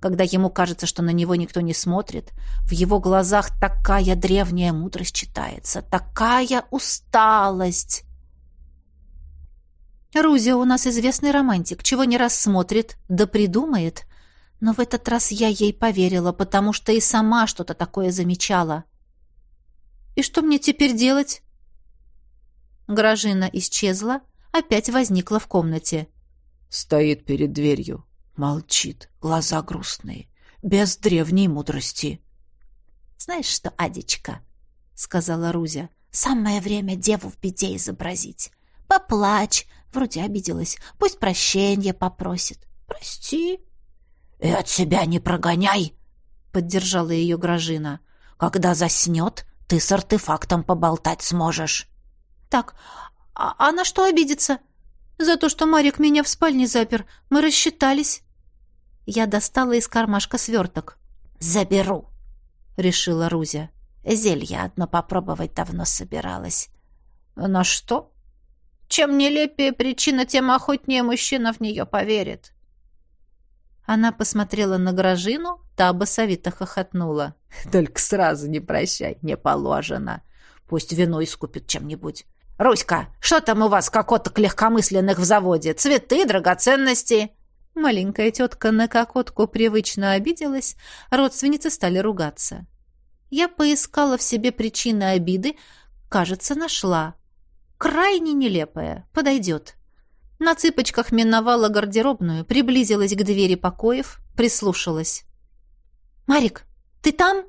Speaker 1: Когда ему кажется, что на него никто не смотрит, в его глазах такая древняя мудрость читается, такая усталость. Рузя у нас известный романтик, чего не рассмотрит, да придумает. Но в этот раз я ей поверила, потому что и сама что-то такое замечала. И что мне теперь делать? Гражина исчезла, опять возникла в комнате.
Speaker 4: Стоит перед дверью, молчит, глаза грустные, без древней мудрости.
Speaker 2: Знаешь что, Адечка, сказала Рузя, самое время деву в беде изобразить. Поплачь, Вроде обиделась. Пусть прощения попросит. Прости.
Speaker 4: И от себя не прогоняй, поддержала ее Гражина. Когда заснет, ты с артефактом поболтать сможешь.
Speaker 1: Так, а, а на что обидеться? За то, что Марик меня в спальне запер. Мы рассчитались. Я достала из кармашка сверток.
Speaker 2: «Заберу», — решила Рузя. «Зелье одно попробовать давно собиралась».
Speaker 1: «На что?» Чем нелепее причина, тем охотнее мужчина в нее поверит. Она посмотрела на Грожину, та басовито хохотнула. «Только сразу не прощай, не положено. Пусть вино искупит чем-нибудь. Руська, что там у вас кокоток легкомысленных в заводе? Цветы, драгоценности?» Маленькая тетка на кокотку привычно обиделась, родственницы стали ругаться. Я поискала в себе причины обиды, кажется, нашла. Крайне нелепая, подойдет. На цыпочках миновала гардеробную, приблизилась к двери покоев, прислушалась. «Марик, ты там?»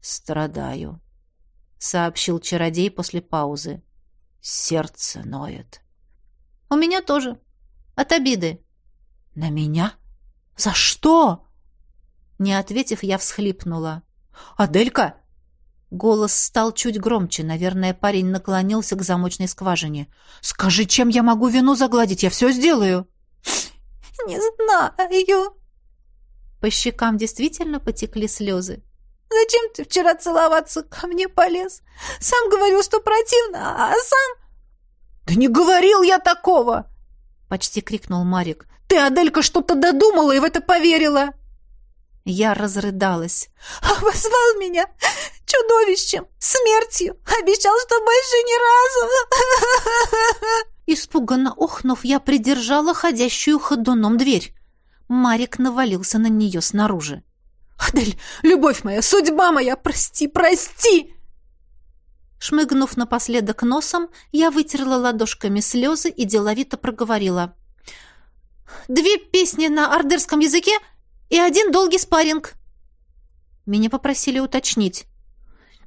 Speaker 4: «Страдаю», — сообщил чародей после паузы. «Сердце ноет».
Speaker 1: «У меня тоже. От обиды».
Speaker 4: «На меня? За что?»
Speaker 1: Не ответив, я всхлипнула.
Speaker 4: «Аделька,
Speaker 1: Голос стал чуть громче. Наверное, парень наклонился к замочной скважине.
Speaker 4: «Скажи, чем я могу вину загладить? Я все сделаю!»
Speaker 2: «Не знаю!»
Speaker 1: По щекам действительно потекли слезы.
Speaker 2: «Зачем ты вчера целоваться ко мне полез? Сам говорил, что противно, а сам...»
Speaker 4: «Да не говорил я такого!» Почти крикнул Марик. «Ты, Аделька, что-то додумала и в это поверила!»
Speaker 1: Я разрыдалась.
Speaker 2: «Обозвал меня чудовищем, смертью, обещал, что больше ни разу!»
Speaker 1: Испуганно охнув, я придержала ходящую ходуном дверь. Марик навалился на нее снаружи.
Speaker 4: «Адель, любовь моя, судьба моя, прости, прости!»
Speaker 1: Шмыгнув напоследок носом, я вытерла ладошками слезы и деловито проговорила. «Две песни на ордерском языке — и один долгий спарринг. Меня попросили уточнить.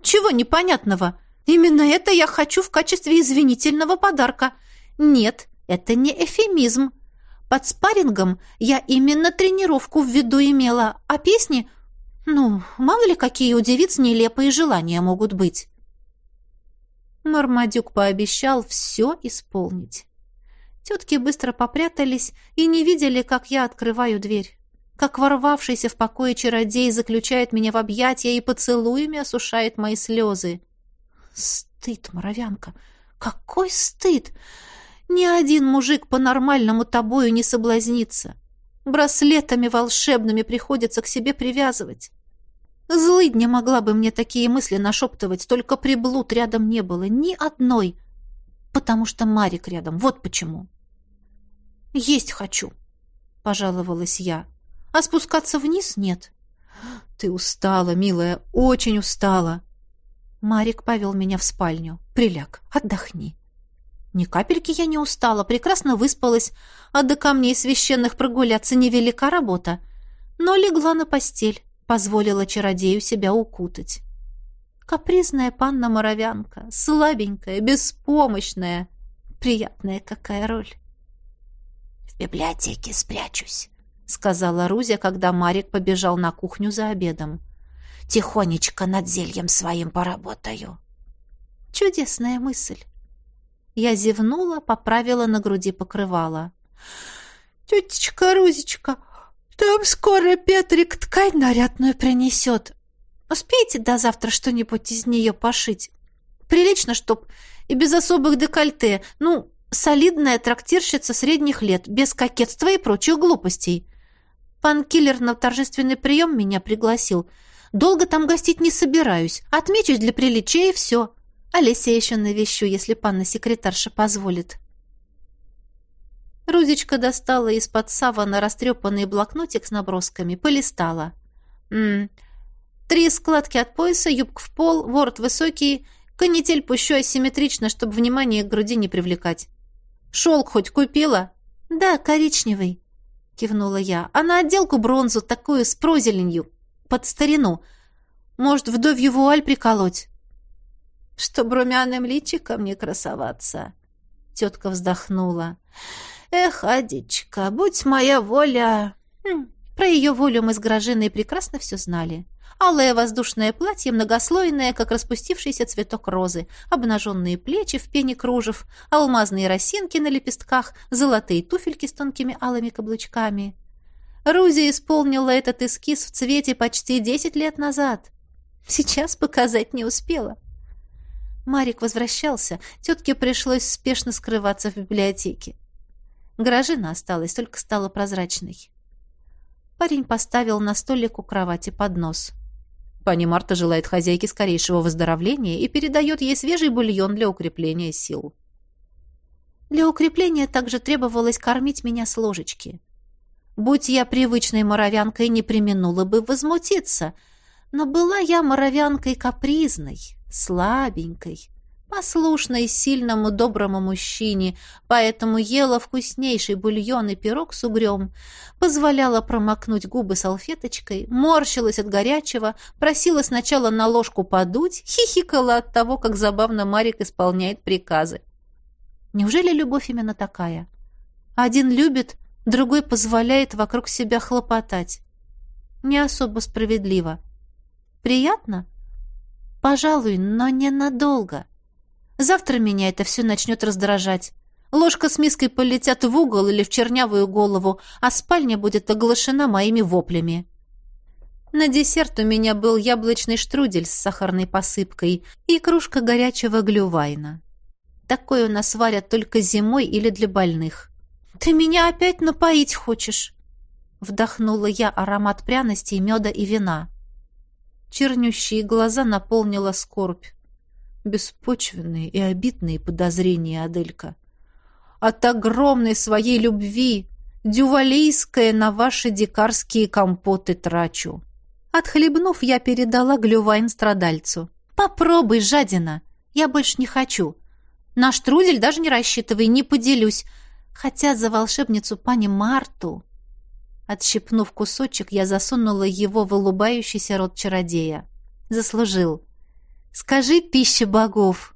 Speaker 1: Чего непонятного? Именно это я хочу в качестве извинительного подарка. Нет, это не эфемизм. Под спаррингом я именно тренировку в виду имела, а песни... Ну, мало ли какие у девиц нелепые желания могут быть. Мармадюк пообещал все исполнить. Тетки быстро попрятались и не видели, как я открываю дверь как ворвавшийся в покое чародей заключает меня в объятия и поцелуями осушает мои слезы. Стыд, моровянка, какой стыд! Ни один мужик по-нормальному тобою не соблазнится. Браслетами волшебными приходится к себе привязывать. Злыдня могла бы мне такие мысли нашептывать, только приблуд рядом не было, ни одной. Потому что Марик рядом, вот почему. «Есть хочу», — пожаловалась я а спускаться вниз нет. Ты устала, милая, очень устала. Марик повел меня в спальню. Приляг, отдохни. Ни капельки я не устала, прекрасно выспалась, а до камней священных прогуляться невелика работа. Но легла на постель, позволила чародею себя укутать. Капризная панна-моровянка, слабенькая, беспомощная. Приятная какая роль.
Speaker 2: «В библиотеке спрячусь», —
Speaker 1: сказала Рузя, когда Марик побежал на кухню за обедом.
Speaker 2: «Тихонечко над зельем своим поработаю».
Speaker 1: «Чудесная мысль». Я зевнула, поправила на груди покрывало. «Тетечка Рузечка, там скоро Петрик ткань нарядную принесет. Успеете до завтра что-нибудь из нее пошить? Прилично, чтоб и без особых декольте. Ну, солидная трактирщица средних лет, без кокетства и прочих глупостей. Пан Киллер на торжественный прием меня пригласил. Долго там гостить не собираюсь. Отмечусь для приличия и все. Олеся еще навещу, если панна-секретарша позволит. Рузечка достала из-под савана растрепанный блокнотик с набросками, полистала. М -м, Три складки от пояса, юбка в пол, ворот высокий, канитель пущу асимметрично, чтобы внимание к груди не привлекать. Шелк хоть купила? Да, коричневый. — кивнула я. «А на отделку бронзу, такую с прозеленью, под старину. Может, вдовью вуаль приколоть?» «Чтоб румяным личиком не красоваться», — тетка вздохнула. «Эх, Адечка, будь моя воля...» хм, Про ее волю мы с Грожиной прекрасно все знали. Алое воздушное платье, многослойное, как распустившийся цветок розы, обнаженные плечи в пене кружев, алмазные росинки на лепестках, золотые туфельки с тонкими алыми каблучками. Рузи исполнила этот эскиз в цвете почти десять лет назад. Сейчас показать не успела. Марик возвращался, тетке пришлось спешно скрываться в библиотеке. Гражина осталась, только стала прозрачной. Парень поставил на столик у кровати поднос. Пани Марта желает хозяйке скорейшего выздоровления и передает ей свежий бульон для укрепления сил. Для укрепления также требовалось кормить меня с ложечки. Будь я привычной моровянкой, не применула бы возмутиться, но была я моровянкой капризной, слабенькой, послушной сильному доброму мужчине, поэтому ела вкуснейший бульон и пирог с угрем, позволяла промокнуть губы салфеточкой, морщилась от горячего, просила сначала на ложку подуть, хихикала от того, как забавно Марик исполняет приказы. Неужели любовь именно такая? Один любит, другой позволяет вокруг себя хлопотать. Не особо справедливо. Приятно? Пожалуй, но ненадолго. Завтра меня это все начнет раздражать. Ложка с миской полетят в угол или в чернявую голову, а спальня будет оглашена моими воплями. На десерт у меня был яблочный штрудель с сахарной посыпкой и кружка горячего глювайна. Такой у нас варят только зимой или для больных. «Ты меня опять напоить хочешь?» Вдохнула я аромат пряностей, меда и вина. Чернющие глаза наполнила скорбь. Беспочвенные и обидные подозрения, Аделька. От огромной своей любви, дювалийская на ваши дикарские компоты трачу. Отхлебнув, я передала глювайн страдальцу. «Попробуй, жадина! Я больше не хочу. Наш трудель даже не рассчитывай, не поделюсь. Хотя за волшебницу пани Марту...» Отщипнув кусочек, я засунула его в улыбающийся рот чародея. Заслужил. «Скажи, пища богов!»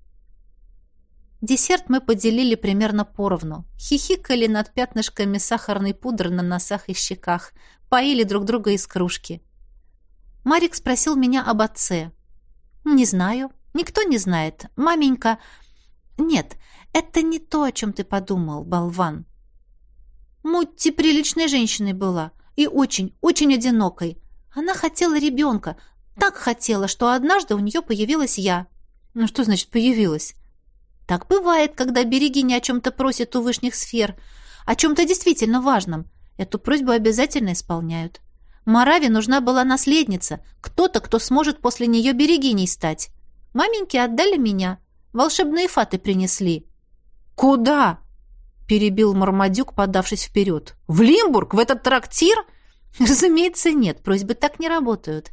Speaker 1: Десерт мы поделили примерно поровну. Хихикали над пятнышками сахарной пудры на носах и щеках. Поили друг друга из кружки. Марик спросил меня об отце. «Не знаю. Никто не знает. Маменька...» «Нет, это не то, о чем ты подумал, болван. Мутти приличной женщиной была и очень, очень одинокой. Она хотела ребенка, так хотела, что однажды у нее появилась я. Ну что значит «появилась»? Так бывает, когда берегиня о чем-то просит у вышних сфер, о чем-то действительно важном. Эту просьбу обязательно исполняют. Мараве нужна была наследница, кто-то, кто сможет после нее берегиней стать. Маменьки отдали меня, волшебные фаты принесли.
Speaker 3: «Куда?» — перебил Мармадюк, подавшись вперед. «В Лимбург? В этот трактир?»
Speaker 1: «Разумеется, нет, просьбы так не работают.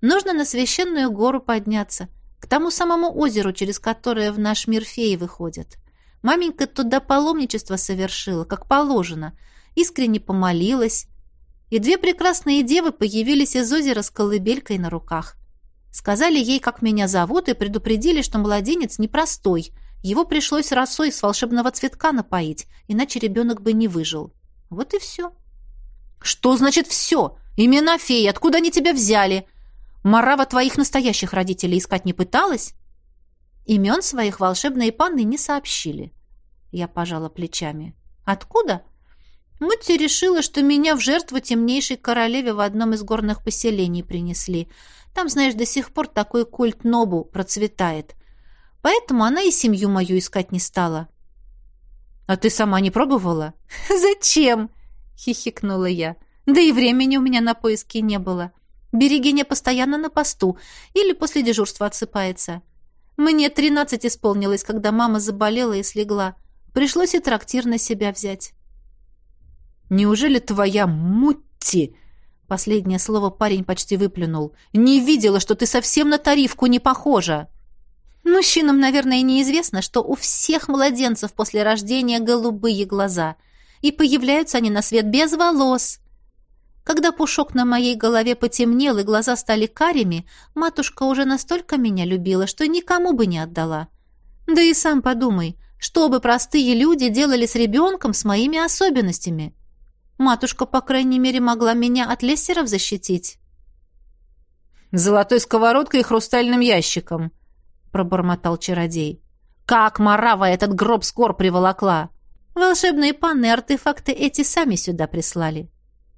Speaker 1: Нужно на священную гору подняться, к тому самому озеру, через которое в наш мир феи выходят. Маменька туда паломничество совершила, как положено, искренне помолилась, и две прекрасные девы появились из озера с колыбелькой на руках. Сказали ей, как меня зовут, и предупредили, что младенец непростой, его пришлось росой с волшебного цветка напоить, иначе ребенок бы не выжил. Вот и все.
Speaker 3: Что значит все? Имена феи, откуда они тебя взяли? Марава твоих настоящих родителей искать не пыталась?
Speaker 1: Имен своих волшебные панны не сообщили. Я пожала плечами. Откуда? Мутти решила, что меня в жертву темнейшей королеве в одном из горных поселений принесли. Там, знаешь, до сих пор такой культ Нобу процветает. Поэтому она и семью мою искать не стала.
Speaker 3: А ты сама не пробовала?
Speaker 1: Зачем? Хихикнула я. Да и времени у меня на поиски не было. Берегиня постоянно на посту или после дежурства отсыпается. Мне тринадцать исполнилось, когда мама заболела и слегла. Пришлось и трактир на себя взять.
Speaker 3: Неужели твоя Мутти Последнее слово парень почти выплюнул. «Не видела, что ты совсем на тарифку не похожа!»
Speaker 1: Мужчинам, наверное, неизвестно, что у всех младенцев после рождения голубые глаза, и появляются они на свет без волос. Когда пушок на моей голове потемнел и глаза стали карими, матушка уже настолько меня любила, что никому бы не отдала. Да и сам подумай, что бы простые люди делали с ребенком с моими особенностями. Матушка, по крайней мере, могла меня от лессеров защитить.
Speaker 3: «Золотой сковородкой и хрустальным ящиком», пробормотал чародей. «Как Марава этот гроб скор приволокла!»
Speaker 1: «Волшебные панны артефакты эти сами сюда прислали.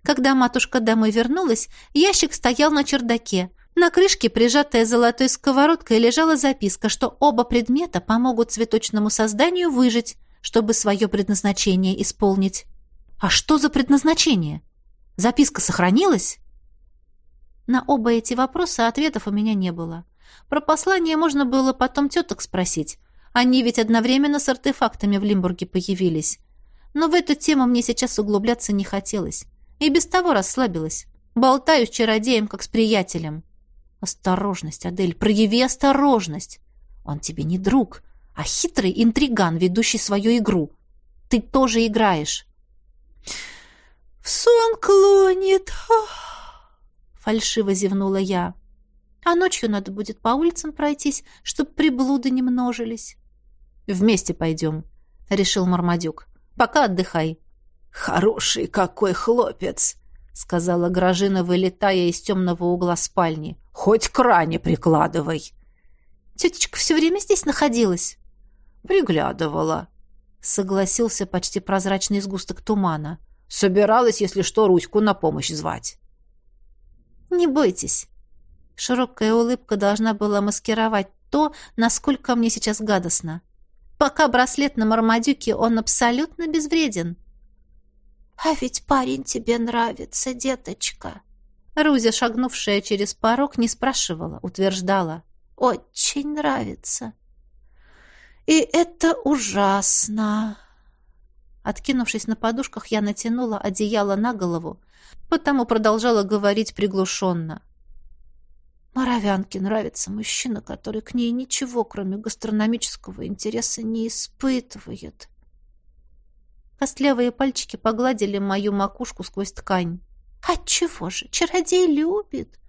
Speaker 1: Когда матушка домой вернулась, ящик стоял на чердаке. На крышке, прижатая золотой сковородкой, лежала записка, что оба предмета помогут цветочному созданию выжить, чтобы свое предназначение исполнить. А что за предназначение? Записка сохранилась? На оба эти вопроса ответов у меня не было. Про послание можно было потом теток спросить. Они ведь одновременно с артефактами в Лимбурге появились. Но в эту тему мне сейчас углубляться не хотелось. И без того расслабилась. Болтаю с чародеем, как с приятелем. Осторожность, Адель, прояви осторожность. Он тебе не друг, а хитрый интриган, ведущий свою игру. Ты тоже играешь.
Speaker 2: В сон клонит. Фальшиво зевнула я. А ночью надо будет по улицам пройтись, чтоб приблуды не множились.
Speaker 1: Вместе пойдем, решил Мармадюк. Пока отдыхай.
Speaker 3: Хороший какой хлопец, сказала Гражина, вылетая из темного угла спальни. Хоть к ране прикладывай.
Speaker 2: Тетечка все время здесь находилась.
Speaker 3: Приглядывала,
Speaker 1: согласился почти прозрачный сгусток тумана.
Speaker 3: Собиралась, если что, Руську на помощь звать.
Speaker 2: Не бойтесь.
Speaker 1: Широкая улыбка должна была маскировать то, насколько мне сейчас гадостно. Пока браслет на Мармадюке, он абсолютно безвреден.
Speaker 2: «А ведь парень тебе нравится, деточка!»
Speaker 1: Рузя, шагнувшая через порог, не спрашивала, утверждала.
Speaker 2: «Очень нравится!» «И это ужасно!»
Speaker 1: Откинувшись на подушках, я натянула одеяло на голову, потому продолжала говорить приглушенно.
Speaker 2: Моровянке нравится мужчина, который к ней ничего, кроме гастрономического интереса, не испытывает.
Speaker 1: Костлявые пальчики погладили мою макушку сквозь ткань.
Speaker 2: Отчего же? Чародей любит.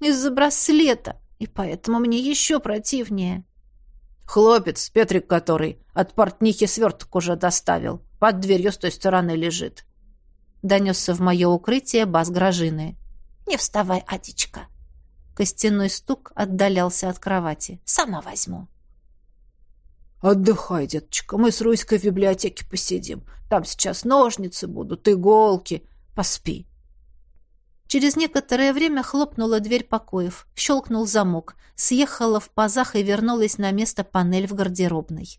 Speaker 1: Из-за браслета. И поэтому мне еще противнее.
Speaker 3: Хлопец, Петрик который, от портнихи сверток уже доставил. Под дверью с той стороны лежит.
Speaker 1: Донесся в мое укрытие бас Грожины.
Speaker 2: «Не вставай, Адичка!»
Speaker 1: Костяной стук отдалялся от кровати.
Speaker 2: «Сама возьму».
Speaker 3: «Отдыхай, деточка, мы с Руськой в библиотеке посидим. Там сейчас ножницы будут, иголки. Поспи».
Speaker 1: Через некоторое время хлопнула дверь покоев, щелкнул замок, съехала в пазах и вернулась на место панель в гардеробной.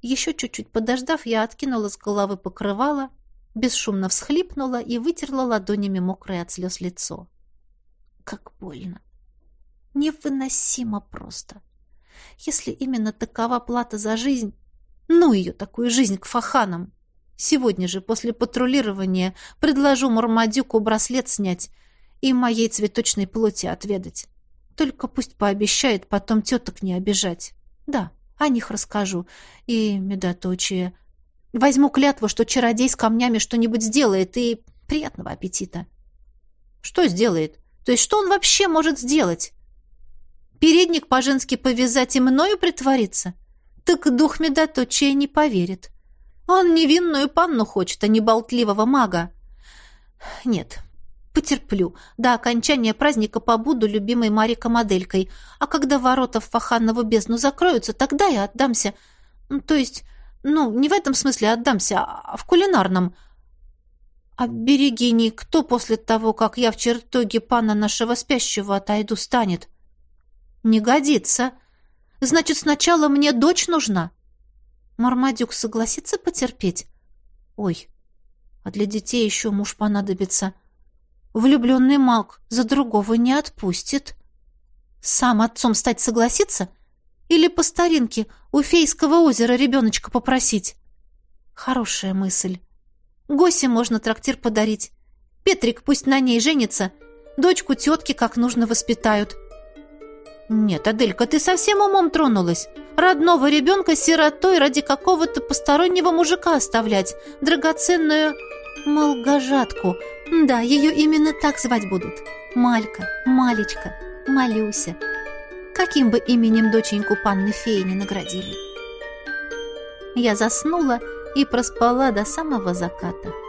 Speaker 1: Еще чуть-чуть подождав, я откинула с головы покрывало, бесшумно всхлипнула и вытерла ладонями мокрое от слез лицо. Как больно. Невыносимо просто. Если именно такова плата за жизнь, ну ее, такую жизнь к фаханам. Сегодня же, после патрулирования, предложу Мармадюку браслет снять и моей цветочной плоти отведать. Только пусть пообещает потом теток не обижать. Да, о них расскажу. И медоточие. Возьму клятву, что чародей с камнями что-нибудь сделает, и приятного аппетита. Что сделает? То есть что он вообще может сделать? Передник по-женски повязать и мною притвориться? Так дух медоточия не поверит. Он невинную панну хочет, а не болтливого мага. Нет, потерплю. До окончания праздника побуду любимой Марика-моделькой, а когда ворота в Фаханову бездну закроются, тогда я отдамся. То есть, ну, не в этом смысле отдамся, а в кулинарном – а берегини кто после того, как я в чертоге пана нашего спящего отойду, станет? Не годится. Значит, сначала мне дочь нужна. Мармадюк согласится потерпеть? Ой, а для детей еще муж понадобится. Влюбленный маг за другого не отпустит. Сам отцом стать согласится? Или по старинке у Фейского озера ребеночка попросить? Хорошая мысль. Госе можно трактир подарить. Петрик пусть на ней женится. Дочку тетки как нужно воспитают. Нет, Аделька, ты совсем умом тронулась. Родного ребенка сиротой ради какого-то постороннего мужика оставлять. Драгоценную молгожатку. Да, ее именно так звать будут. Малька, Малечка, Малюся. Каким бы именем доченьку панны феи не наградили. Я заснула и проспала до самого заката.